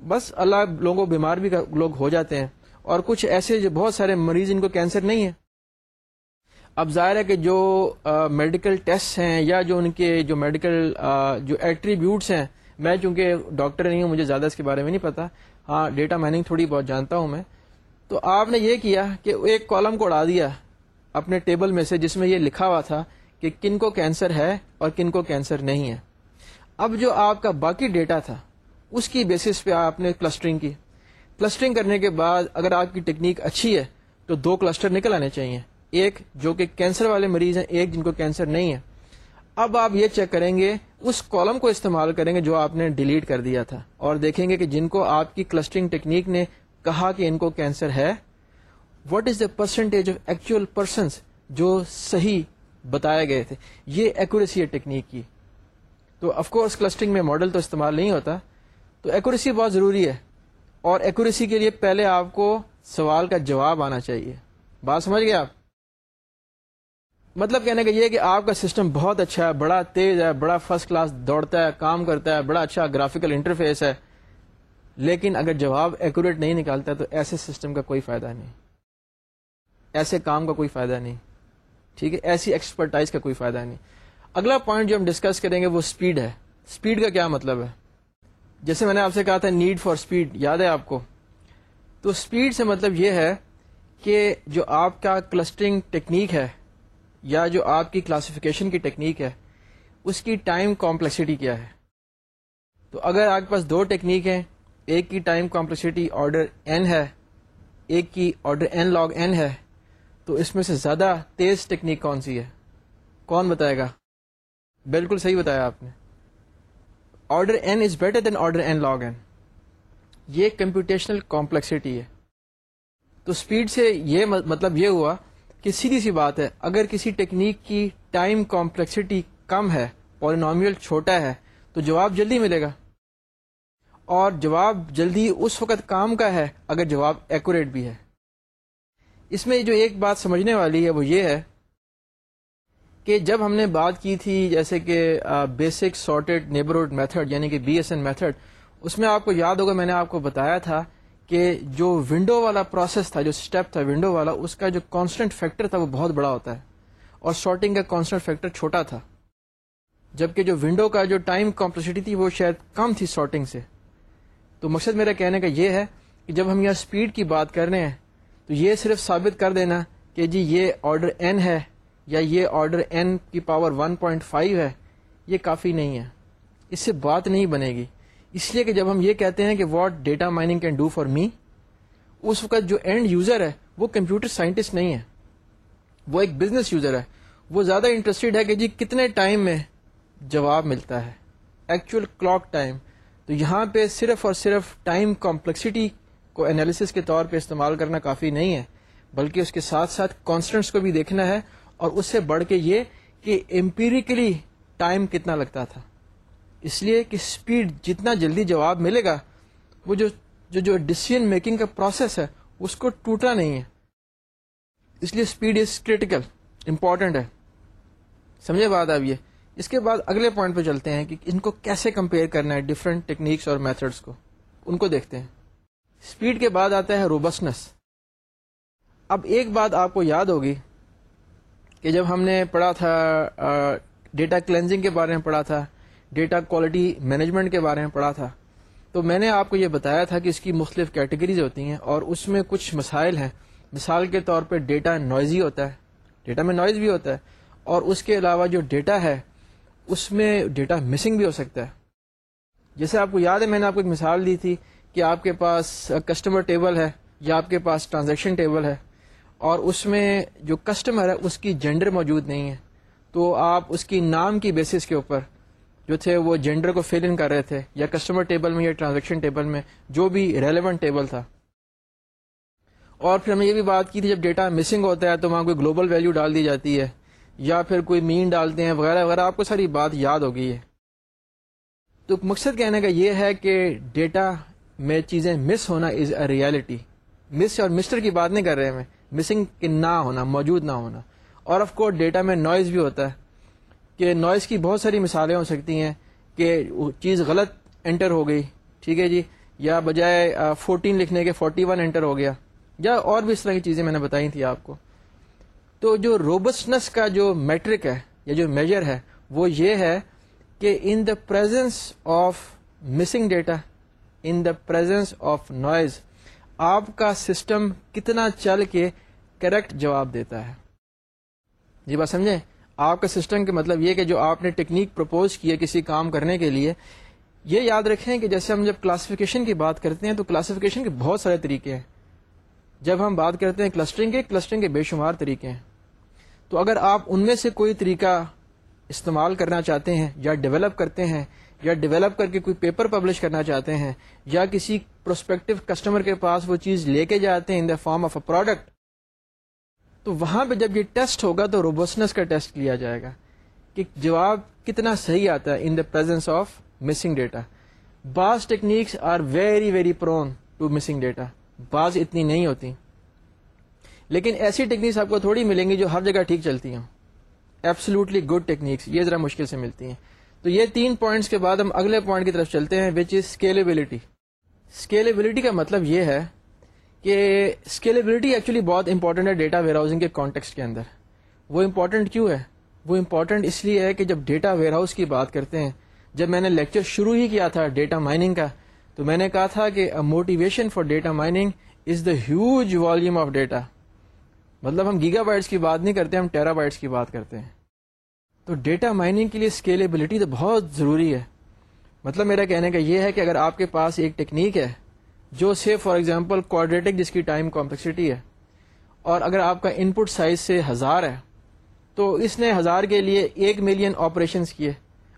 بس اللہ لوگوں کو بیمار بھی لوگ ہو جاتے ہیں، اور کچھ ایسے جو بہت سارے مریض جن کو کینسر نہیں ہے۔ اب ظاہر ہے کہ جو میڈیکل ٹیسٹ ہیں یا جو ان کے جو میڈیکل جو ایٹریبیوٹس ہیں، میں چونکہ ڈاکٹر نہیں ہوں، مجھے زیادہ اس کے بارے میں نہیں پتا ہاں ڈیٹا مائننگ تھوڑی بہت جانتا ہوں میں۔ تو آپ نے یہ کیا کہ ایک کالم کو اڑا دیا۔ اپنے ٹیبل میں سے جس میں یہ لکھا ہوا تھا کہ کن کو کینسر ہے اور کن کو کینسر نہیں ہے۔ اب جو آپ کا باقی ڈیٹا تھا، اس کی بیسس پہ آپ نے کلسٹرنگ کی۔ کلسٹرنگ کرنے کے بعد اگر آپ کی ٹیکنیک اچھی ہے، تو دو کلسٹر نکل آنے چاہیے۔ ایک جو کہ کینسر والے مریض ہیں، ایک جن کو کینسر نہیں ہے۔ اب آپ یہ چیک کریں گے، اس کالم کو استعمال کریں گے جو آپ نے ڈیلیٹ کر دیا تھا۔ اور دیکھیں گے کہ جن کو آپ کی کلسٹرنگ ٹیکنیک نے کہا کہ ان کو کینسر ہے what is the percentage of actual persons جو صحیح بتائے گئے تھے؟ یہ ایکوریسی ہے ٹیکنیک کی۔ تو آف کورس کلسٹرنگ میں ماڈل تو استعمال نہیں ہوتا۔ تو ایکوریسی بہت ضروری ہے۔ اور ایکوریسی کے لیے پہلے آپ کو سوال کا جواب آنا چاہیے۔ بات سمجھ گئے آپ؟ مطلب کہنے کا یہ کہ آپ کا سسٹم بہت اچھا ہے، بڑا تیز ہے، بڑا فرسٹ کلاس دوڑتا ہے، کام کرتا ہے، بڑا اچھا گرافیکل انٹرفیس ہے۔ لیکن اگر جواب ایکوریٹ نہیں نکالتا تو ایسے سسٹم کا کوئی فائدہ نہیں۔ ایسے کام کا کوئی فائدہ نہیں۔ ٹھیک ہے؟ ایسی ایکسپرٹائز کا کوئی فائدہ نہیں۔ اگلا پوائنٹ جو ہم ڈسکس کریں گے وہ اسپیڈ ہے۔ اسپیڈ کا کیا مطلب ہے؟ جیسے میں نے آپ سے کہا تھا نیڈ فار اسپیڈ یاد ہے آپ کو؟ تو اسپیڈ سے مطلب یہ ہے کہ جو آپ کا کلسٹرنگ ٹیکنیک ہے یا جو آپ کی کلاسیفیکیشن کی ٹیکنیک ہے، اس کی ٹائم کمپلیکسٹی کیا ہے؟ تو اگر آپ کے پاس دو ٹیکنیک ہیں، ایک کی ٹائم کمپلیکسٹی آرڈر این ہے، ایک کی آرڈر این لاگ این ہے تو اس میں سے زیادہ تیز ٹیکنیک کون سی ہے؟ کون بتائے گا؟ بالکل صحیح بتایا آپ نے۔ Order n is better than order n log n یہ کمپیوٹیشنل کمپلیکسٹی ہے۔ تو اسپیڈ سے یہ مطلب یہ ہوا کہ سیدھی سی بات ہے، اگر کسی ٹیکنیک کی ٹائم کمپلیکسٹی کم ہے پالینومیل چھوٹا ہے، تو جواب جلدی ملے گا۔ اور جواب جلدی اس وقت کام کا ہے، اگر جواب ایکوریٹ بھی ہے۔ اس میں جو ایک بات سمجھنے والی ہے وہ یہ ہے کہ جب ہم نے بات کی تھی جیسے کہ بیسک سارٹیڈ نیبرہڈ میتھڈ یعنی کہ بی ایس این میتھڈ اس میں آپ کو یاد ہوگا میں نے آپ کو بتایا تھا کہ جو ونڈو والا پروسیس تھا، جو اسٹیپ تھا ونڈو والا، اس کا جو کانسٹنٹ فیکٹر تھا وہ بہت بڑا ہوتا ہے اور شارٹنگ کا کانسٹنٹ فیکٹر چھوٹا تھا، جبکہ جو ونڈو کا جو ٹائم کمپلسٹی تھی وہ شاید کم تھی شارٹنگ سے. تو مقصد میرا کہنے کا یہ ہے کہ جب ہم یہاں اسپیڈ کی بات کر رہے ہیں تو یہ صرف ثابت کر دینا کہ جی یہ آرڈر این ہے یا یہ آرڈر این کی پاور 1.5 ہے، یہ کافی نہیں ہے۔ اس سے بات نہیں بنے گی۔ اس لیے کہ جب ہم یہ کہتے ہیں کہ what data mining can do for me اس وقت جو اینڈ یوزر ہے، وہ کمپیوٹر سائنٹسٹ نہیں ہے۔ وہ ایک بزنس یوزر ہے۔ وہ زیادہ انٹرسٹیڈ ہے کہ جی کتنے ٹائم میں جواب ملتا ہے۔ ایکچوئل کلاک ٹائم تو یہاں پہ صرف اور صرف ٹائم کمپلیکسٹی کو انالیسس کے طور پہ استعمال کرنا کافی نہیں ہے، بلکہ اس کے ساتھ ساتھ کانسٹنٹس کو بھی دیکھنا ہے اور اس سے بڑھ کے یہ کہ امپیریکلی ٹائم کتنا لگتا تھا۔ اس لیے کہ اسپیڈ جتنا جلدی جواب ملے گا، وہ جو جو جو ڈسیزن میکنگ کا پروسیس ہے، اس کو ٹوٹنا نہیں ہے۔ اس لیے اسپیڈ از کریٹیکل امپورٹنٹ ہے۔ سمجھے بات اب یہ۔ اس کے بعد اگلے پوائنٹ پہ چلتے ہیں کہ ان کو کیسے کمپیئر کرنا ہے ڈفرینٹ ٹیکنیکس اور میتھڈس کو۔ ان کو دیکھتے ہیں۔ اسپیڈ کے بعد آتا ہے روبسنس اب ایک بات آپ کو یاد ہوگی کہ جب ہم نے پڑھا تھا ڈیٹا کلینزنگ کے بارے میں پڑھا تھا ڈیٹا کوالٹی مینجمنٹ کے بارے میں پڑھا تھا، تو میں نے آپ کو یہ بتایا تھا کہ اس کی مختلف کیٹیگریز ہوتی ہیں اور اس میں کچھ مسائل ہیں۔ مثال کے طور پہ ڈیٹا نوائزی ہوتا ہے ڈیٹا میں نوائز بھی ہوتا ہے، اور اس کے علاوہ جو ڈیٹا ہے، اس میں ڈیٹا مسنگ بھی ہو سکتا ہے۔ جیسے آپ کو یاد ہے، میں نے آپ کو ایک مثال دی تھی کہ آپ کے پاس uh, کسٹمر ٹیبل ہے یا آپ کے پاس ٹرانزیکشن ٹیبل ہے اور اس میں جو کسٹمر ہے، اس کی جینڈر موجود نہیں ہے. تو آپ اس کی نام کی بیسس کے اوپر جو تھے وہ جینڈر کو فل ان کر رہے تھے یا کسٹمر ٹیبل میں یا ٹرانزیکشن ٹیبل میں جو بھی ریلیونٹ ٹیبل تھا. اور پھر ہم نے یہ بھی بات کی تھی جب ڈیٹا مسنگ ہوتا ہے تو وہاں کوئی گلوبل ویلیو ڈال دی جاتی ہے یا پھر کوئی مین ڈالتے ہیں وغیرہ وغیرہ، آپ کو ساری بات یاد ہو گئی ہے. تو مقصد کہنے کا یہ ہے کہ ڈیٹا میں چیزیں مس ہونا از اے ریالٹی مس اور مسٹر کی بات نہیں کر رہے میں. مسنگ کے نہ ہونا، موجود نہ ہونا. اور آف کورس ڈیٹا میں نوائز بھی ہوتا ہے کہ نوائز کی بہت ساری مثالیں ہو سکتی ہیں کہ چیز غلط انٹر ہو گئی. ٹھیک ہے جی؟ یا بجائے فورٹین لکھنے کے فورٹی ون انٹر ہو گیا. یا اور بھی اس طرح کی چیزیں میں نے بتائی تھی آپ کو. تو جو روبسٹنس کا جو میٹرک ہے یا جو میجر ہے وہ یہ ہے کہ in the presence of missing data in the presence of noise آپ کا سسٹم کتنا چل کے کریکٹ جواب دیتا ہے۔ جی بات سمجھیں آپ کا سسٹم کے مطلب یہ کہ جو آپ نے ٹیکنیک پرپوز کی ہے کسی کام کرنے کے لیے، یہ یاد رکھیں کہ جیسے ہم جب کلاسیفیکیشن کی بات کرتے ہیں تو کلاسیفیکیشن کے بہت سارے طریقے ہیں۔ جب ہم بات کرتے ہیں کلسٹرنگ کے کلسٹرنگ کے بے شمار طریقے ہیں۔ تو اگر آپ ان میں سے کوئی طریقہ استعمال کرنا چاہتے ہیں یا ڈیولپ کرتے ہیں یا ڈیولپ کر کے کوئی پیپر پبلش کرنا چاہتے ہیں یا کسی پروسپیکٹو کسٹمر کے پاس وہ چیز لے کے جاتے ہیں in the form of a product تو وہاں پہ جب یہ ٹیسٹ ہوگا تو روبوسنس کا ٹیسٹ لیا جائے گا کہ جواب کتنا صحیح آتا ہے in the presence of missing data بعض techniques are very very prone to missing data بعض اتنی نہیں ہوتی. لیکن ایسی ٹیکنیکس آپ کو تھوڑی ملیں گی جو ہر جگہ ٹھیک چلتی ہیں. ایبسلوٹلی گڈ ٹیکنیکس یہ ذرا مشکل سے ملتی ہیں. تو یہ تین پوائنٹس کے بعد ہم اگلے پوائنٹ کی طرف چلتے ہیں وچ از اسکیلیبلٹی اسکیلیبلٹی کا مطلب یہ ہے کہ اسکیلیبلٹی ایکچولی بہت امپورٹنٹ ہے ڈیٹا ویئر ہاؤسنگ کے کانٹیکس کے اندر۔ وہ امپورٹنٹ کیوں ہے؟ وہ امپورٹنٹ اس لیے ہے کہ جب ڈیٹا ویئر ہاؤس کی بات کرتے ہیں، جب میں نے لیکچر شروع ہی کیا تھا ڈیٹا مائننگ کا، تو میں نے کہا تھا کہ motivation for data mining is the huge volume of data مطلب ہم گیگا بائٹس کی بات نہیں کرتے، ہم ٹیرا بائٹس کی بات کرتے ہیں۔ تو ڈیٹا مائننگ کے لیے اسکیلیبلٹی تو بہت ضروری ہے۔ مطلب میرا کہنے کا یہ ہے کہ اگر آپ کے پاس ایک ٹیکنیک ہے جو سے فار ایگزامپل کوآڈریٹک جس کی ٹائم کمپلیکسٹی ہے اور اگر آپ کا ان پٹ سائز سے ہزار ہے تو اس نے ہزار کے لیے ایک ملین آپریشنس کیے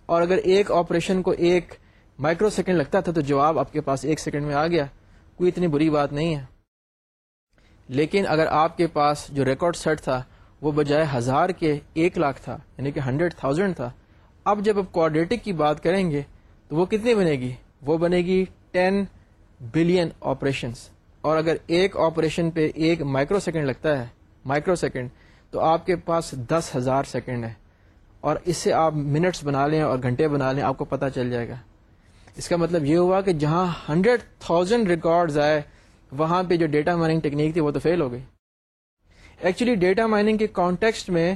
اور اگر ایک آپریشن کو ایک مائکرو سیکنڈ لگتا تھا تو جواب آپ کے پاس ایک سیکنڈ میں آ گیا۔ کوئی اتنی بری بات نہیں ہے۔ لیکن اگر آپ کے پاس جو ریکارڈ سیٹ تھا وہ بجائے ہزار کے ایک لاکھ تھا یعنی کہ ہنڈریڈ تھاؤزینڈ تھا۔ اب جب آپ کوآڈریٹک کی بات کریں گے، تو وہ کتنی بنے گی؟ وہ بنے گی ٹین بلین آپریشنس اور اگر ایک آپریشن پہ ایک مائکرو سیکنڈ لگتا ہے مائکرو سیکنڈ تو آپ کے پاس دس ہزار سیکنڈ ہے۔ اور اس سے آپ منٹس بنا لیں اور گھنٹے بنا لیں، آپ کو پتہ چل جائے گا۔ اس کا مطلب یہ ہوا کہ جہاں ہنڈریڈ تھاؤزینڈ ریکارڈز آئے، وہاں پہ جو ڈیٹا مائننگ ٹیکنیک تھی وہ تو فیل ہو گئی۔ ایکچولی ڈیٹا مائننگ کے کانٹیکسٹ میں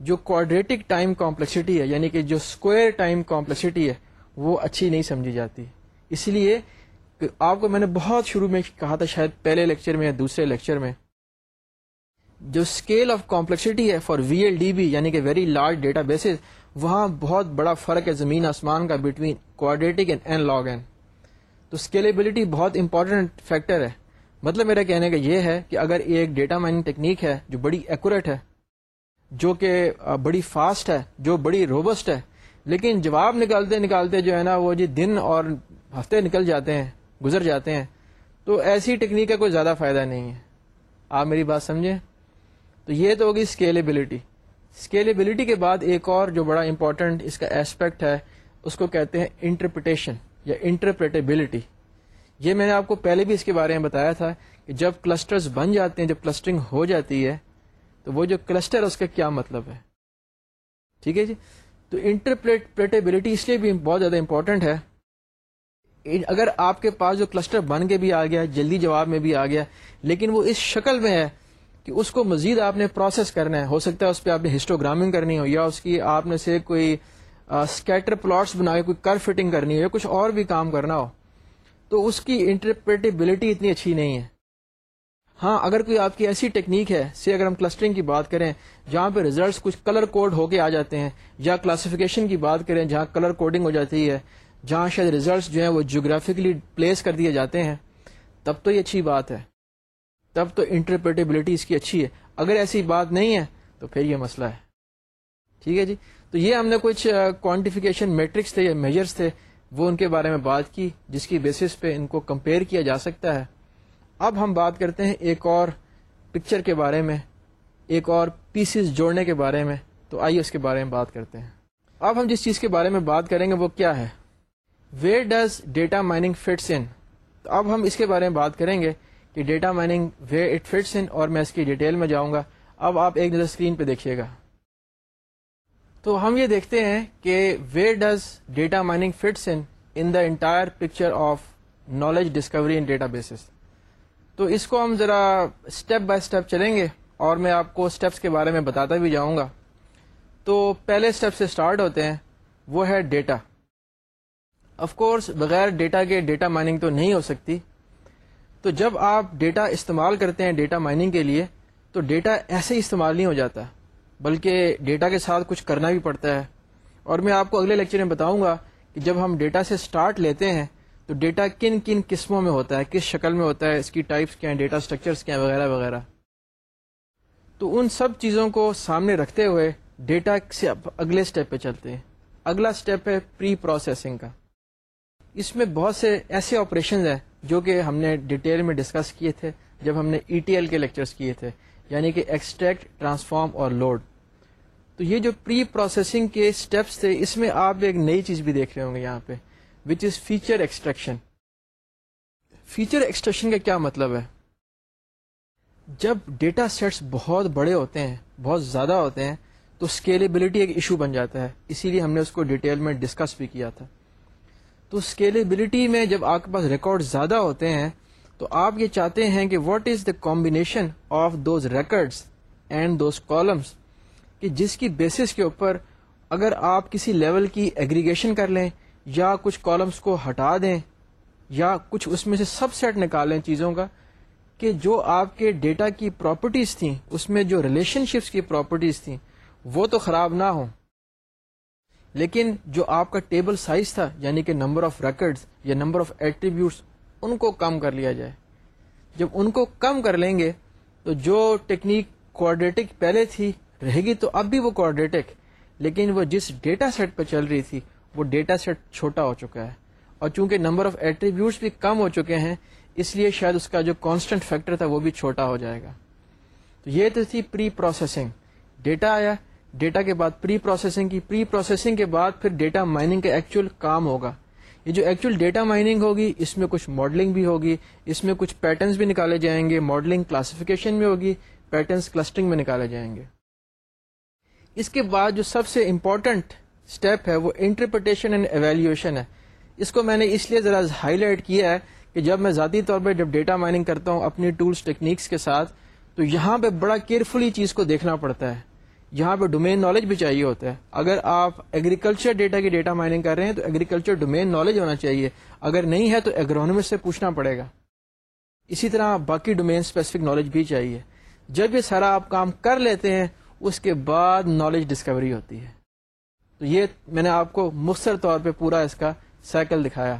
جو کوآڈریٹک ٹائم کمپلیکسٹی ہے یعنی کہ جو اسکوئر ٹائم کمپلیکسٹی ہے، وہ اچھی نہیں سمجھی جاتی۔ اس لیے آپ کو میں نے بہت شروع میں کہا تھا، شاید پہلے لیکچر میں یا دوسرے لیکچر میں، جو اسکیل آف کمپلیکسٹی ہے for V L D B یعنی کہ ویری لارج ڈیٹا بیسز وہاں بہت بڑا فرق ہے زمین آسمان کا between quadratic and n log n تو اسکیلیبلٹی بہت امپورٹنٹ فیکٹر ہے۔ مطلب میرا کہنے کا یہ ہے کہ اگر ایک ڈیٹا مائننگ ٹیکنیک ہے جو بڑی ایکوریٹ ہے، جو کہ بڑی فاسٹ ہے، جو بڑی روبسٹ ہے، لیکن جواب نکالتے نکالتے جو ہے نا وہ جی دن اور ہفتے نکل جاتے ہیں، گزر جاتے ہیں، تو ایسی ٹیکنیک کا کوئی زیادہ فائدہ نہیں ہے۔ آپ میری بات سمجھیں؟ تو یہ تو ہوگی اسکیلیبلٹی اسکیلیبلٹی کے بعد ایک اور جو بڑا امپورٹنٹ اس کا ایسپیکٹ ہے، اس کو کہتے ہیں انٹرپریٹیشن یا انٹرپریٹیبلٹی یہ میں نے آپ کو پہلے بھی اس کے بارے میں بتایا تھا کہ جب کلسٹرز بن جاتے ہیں، جب کلسٹرنگ ہو جاتی ہے، تو وہ جو کلسٹر اس کا کیا مطلب ہے؟ ٹھیک ہے جی؟ تو انٹرپریٹیبلٹی اس لیے بھی بہت زیادہ امپورٹنٹ ہے۔ اگر آپ کے پاس جو کلسٹر بن کے بھی آ گیا، جلدی جواب میں بھی آ گیا، لیکن وہ اس شکل میں ہے کہ اس کو مزید آپ نے پروسیس کرنا ہے۔ ہو سکتا ہے اس پہ آپ نے ہسٹوگرامنگ کرنی ہو، یا اس کی آپ نے سے کوئی اسکیٹر پلاٹس بنا کے کوئی کر فٹنگ کرنی ہو، یا کچھ اور بھی کام کرنا ہو۔ تو اس کی انٹرپریٹیبلٹی اتنی اچھی نہیں ہے۔ ہاں اگر کوئی آپ کی ایسی ٹیکنیک ہے، سے اگر ہم کلسٹرنگ کی بات کریں، جہاں پہ ریزلٹس کچھ کلر کوڈ ہو کے آ جاتے ہیں، یا کلاسیفیکیشن کی بات کریں، جہاں کلر کوڈنگ ہو جاتی ہے، جہاں شاید ریزلٹس جو ہیں وہ جیوگرافکلی پلیس کر دیے جاتے ہیں، تب تو یہ اچھی بات ہے۔ تب تو انٹرپریٹیبلٹی اس کی اچھی ہے۔ اگر ایسی بات نہیں ہے، تو پھر یہ مسئلہ ہے۔ ٹھیک ہے جی؟ تو یہ ہم نے کچھ کوانٹیفیکیشن میٹرکس تھے یا میجرس تھے۔ وہ ان کے بارے میں بات کی جس کی بیسس پہ ان کو کمپیئر کیا جا سکتا ہے۔ اب ہم بات کرتے ہیں ایک اور پکچر کے بارے میں، ایک اور پیسز جوڑنے کے بارے میں۔ تو آئیے اس کے بارے میں بات کرتے ہیں۔ اب ہم جس چیز کے بارے میں بات کریں گے وہ کیا ہے؟ Where does data mining fits in تو اب ہم اس کے بارے میں بات کریں گے کہ data mining where it fits in اور میں اس کی ڈیٹیل میں جاؤں گا۔ اب آپ ایک نظر اسکرین پہ دیکھیے گا۔ تو ہم یہ دیکھتے ہیں کہ where does data mining fits in in the entire picture of knowledge discovery in databases تو اس کو ہم ذرا اسٹیپ بائی اسٹیپ چلیں گے اور میں آپ کو اسٹیپس کے بارے میں بتاتا بھی جاؤں گا۔ تو پہلے اسٹیپ سے اسٹارٹ ہوتے ہیں، وہ ہے ڈیٹا آف کورس بغیر ڈیٹا کے ڈیٹا مائننگ تو نہیں ہو سکتی۔ تو جب آپ ڈیٹا استعمال کرتے ہیں ڈیٹا مائننگ کے لیے، تو ڈیٹا ایسے ہی استعمال نہیں ہو جاتا۔ بلکہ ڈیٹا کے ساتھ کچھ کرنا بھی پڑتا ہے۔ اور میں آپ کو اگلے لیکچر میں بتاؤں گا کہ جب ہم ڈیٹا سے اسٹارٹ لیتے ہیں تو ڈیٹا کن کن قسموں میں ہوتا ہے، کس شکل میں ہوتا ہے، اس کی ٹائپس کیا ہیں، ڈیٹا اسٹرکچرس کیا ہیں، وغیرہ وغیرہ۔ تو ان سب چیزوں کو سامنے رکھتے ہوئے ڈیٹا سے اگلے اسٹیپ پہ چلتے ہیں۔ اگلا اسٹیپ ہے پری پروسیسنگ کا۔ اس میں بہت سے ایسے آپریشن ہیں جو کہ ہم نے ڈیٹیل میں ڈسکس کیے تھے جب ہم نے ای ٹی ایل کے لیکچرس کیے تھے۔ یعنی کہ ایکسٹریکٹ ٹرانسفارم اور لوڈ تو یہ جو پری پروسیسنگ کے اسٹیپس تھے، اس میں آپ ایک نئی چیز بھی دیکھ رہے ہوں گے یہاں پہ which is feature extraction feature extraction کا کیا مطلب ہے؟ جب ڈیٹا سیٹس بہت بڑے ہوتے ہیں، بہت زیادہ ہوتے ہیں، تو اسکیلیبلٹی ایک ایشو بن جاتا ہے۔ اسی لیے ہم نے اس کو ڈیٹیل میں ڈسکس بھی کیا تھا۔ تو اسکیلیبلٹی میں جب آپ کے پاس ریکارڈ زیادہ ہوتے ہیں تو آپ یہ چاہتے ہیں کہ what is the combination of those records and those columns کہ جس کی بیسس کے اوپر اگر آپ کسی لیول کی ایگریگیشن کر لیں یا کچھ کالمس کو ہٹا دیں یا کچھ اس میں سے سب سیٹ نکالیں چیزوں کا، کہ جو آپ کے ڈیٹا کی پراپرٹیز تھیں، اس میں جو ریلیشن شپس کی پراپرٹیز تھیں، وہ تو خراب نہ ہوں۔ لیکن جو آپ کا ٹیبل سائز تھا یعنی کہ نمبر آف ریکڈز یا نمبر آف ایٹریبیوٹس ان کو کم کر لیا جائے۔ جب ان کو کم کر لیں گے، تو جو ٹیکنیک کوآڈریٹک پہلے تھی رہے گی، تو اب بھی وہ کوآڈریٹک لیکن وہ جس ڈیٹا سیٹ پہ چل رہی تھی، وہ ڈیٹا سیٹ چھوٹا ہو چکا ہے۔ اور چونکہ نمبر آف ایٹریبیوٹس بھی کم ہو چکے ہیں، اس لیے شاید اس کا جو کانسٹنٹ فیکٹر تھا، وہ بھی چھوٹا ہو جائے گا۔ تو یہ تو تھی پری پروسیسنگ ڈیٹا آیا ڈیٹا کے بعد پری پروسیسنگ کی۔ پری پروسیسنگ کے بعد پھر ڈیٹا مائننگ کا ایکچوئل کام ہوگا۔ یہ جو ایکچوئل ڈیٹا مائننگ ہوگی، اس میں کچھ ماڈلنگ بھی ہوگی، اس میں کچھ پیٹرنس بھی نکالے جائیں گے ماڈلنگ کلاسیفیکیشن بھی ہوگی پیٹرنس کلسٹرنگ میں نکالے جائیں گے۔ اس کے بعد جو سب سے امپورٹنٹ اسٹیپ ہے، وہ انٹرپریٹیشن اینڈ ایویلیویشن ہے۔ اس کو میں نے اس لیے ذرا ہائی لائٹ کیا ہے کہ جب میں ذاتی طور پہ جب ڈیٹا مائننگ کرتا ہوں اپنی ٹولس ٹیکنیکس کے ساتھ، تو یہاں پہ بڑا کیئرفلی چیز کو دیکھنا پڑتا ہے۔ یہاں پہ ڈومین نالج بھی چاہیے ہوتا ہے۔ اگر آپ ایگریکلچر ڈیٹا کی ڈیٹا مائننگ کر رہے ہیں تو ایگریکلچر ڈومین نالج ہونا چاہیے۔ اگر نہیں ہے تو ایگرونومسٹ سے پوچھنا پڑے گا۔ اسی طرح باقی ڈومین اسپیسیفک نالج بھی چاہیے۔ جب یہ سارا آپ کام کر لیتے ہیں، اس کے بعد نالج ڈسکوری ہوتی ہے۔ تو یہ میں نے آپ کو مختصر طور پہ پورا اس کا سائیکل دکھایا۔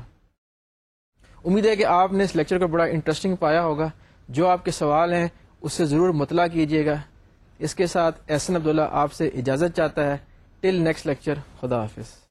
امید ہے کہ آپ نے اس لیکچر کو بڑا انٹرسٹنگ پایا ہوگا۔ جو آپ کے سوال ہیں، اس سے ضرور مطلع کیجیے گا۔ اس کے ساتھ احسن عبداللہ آپ سے اجازت چاہتا ہے. ٹل نیکسٹ لیکچر خدا حافظ.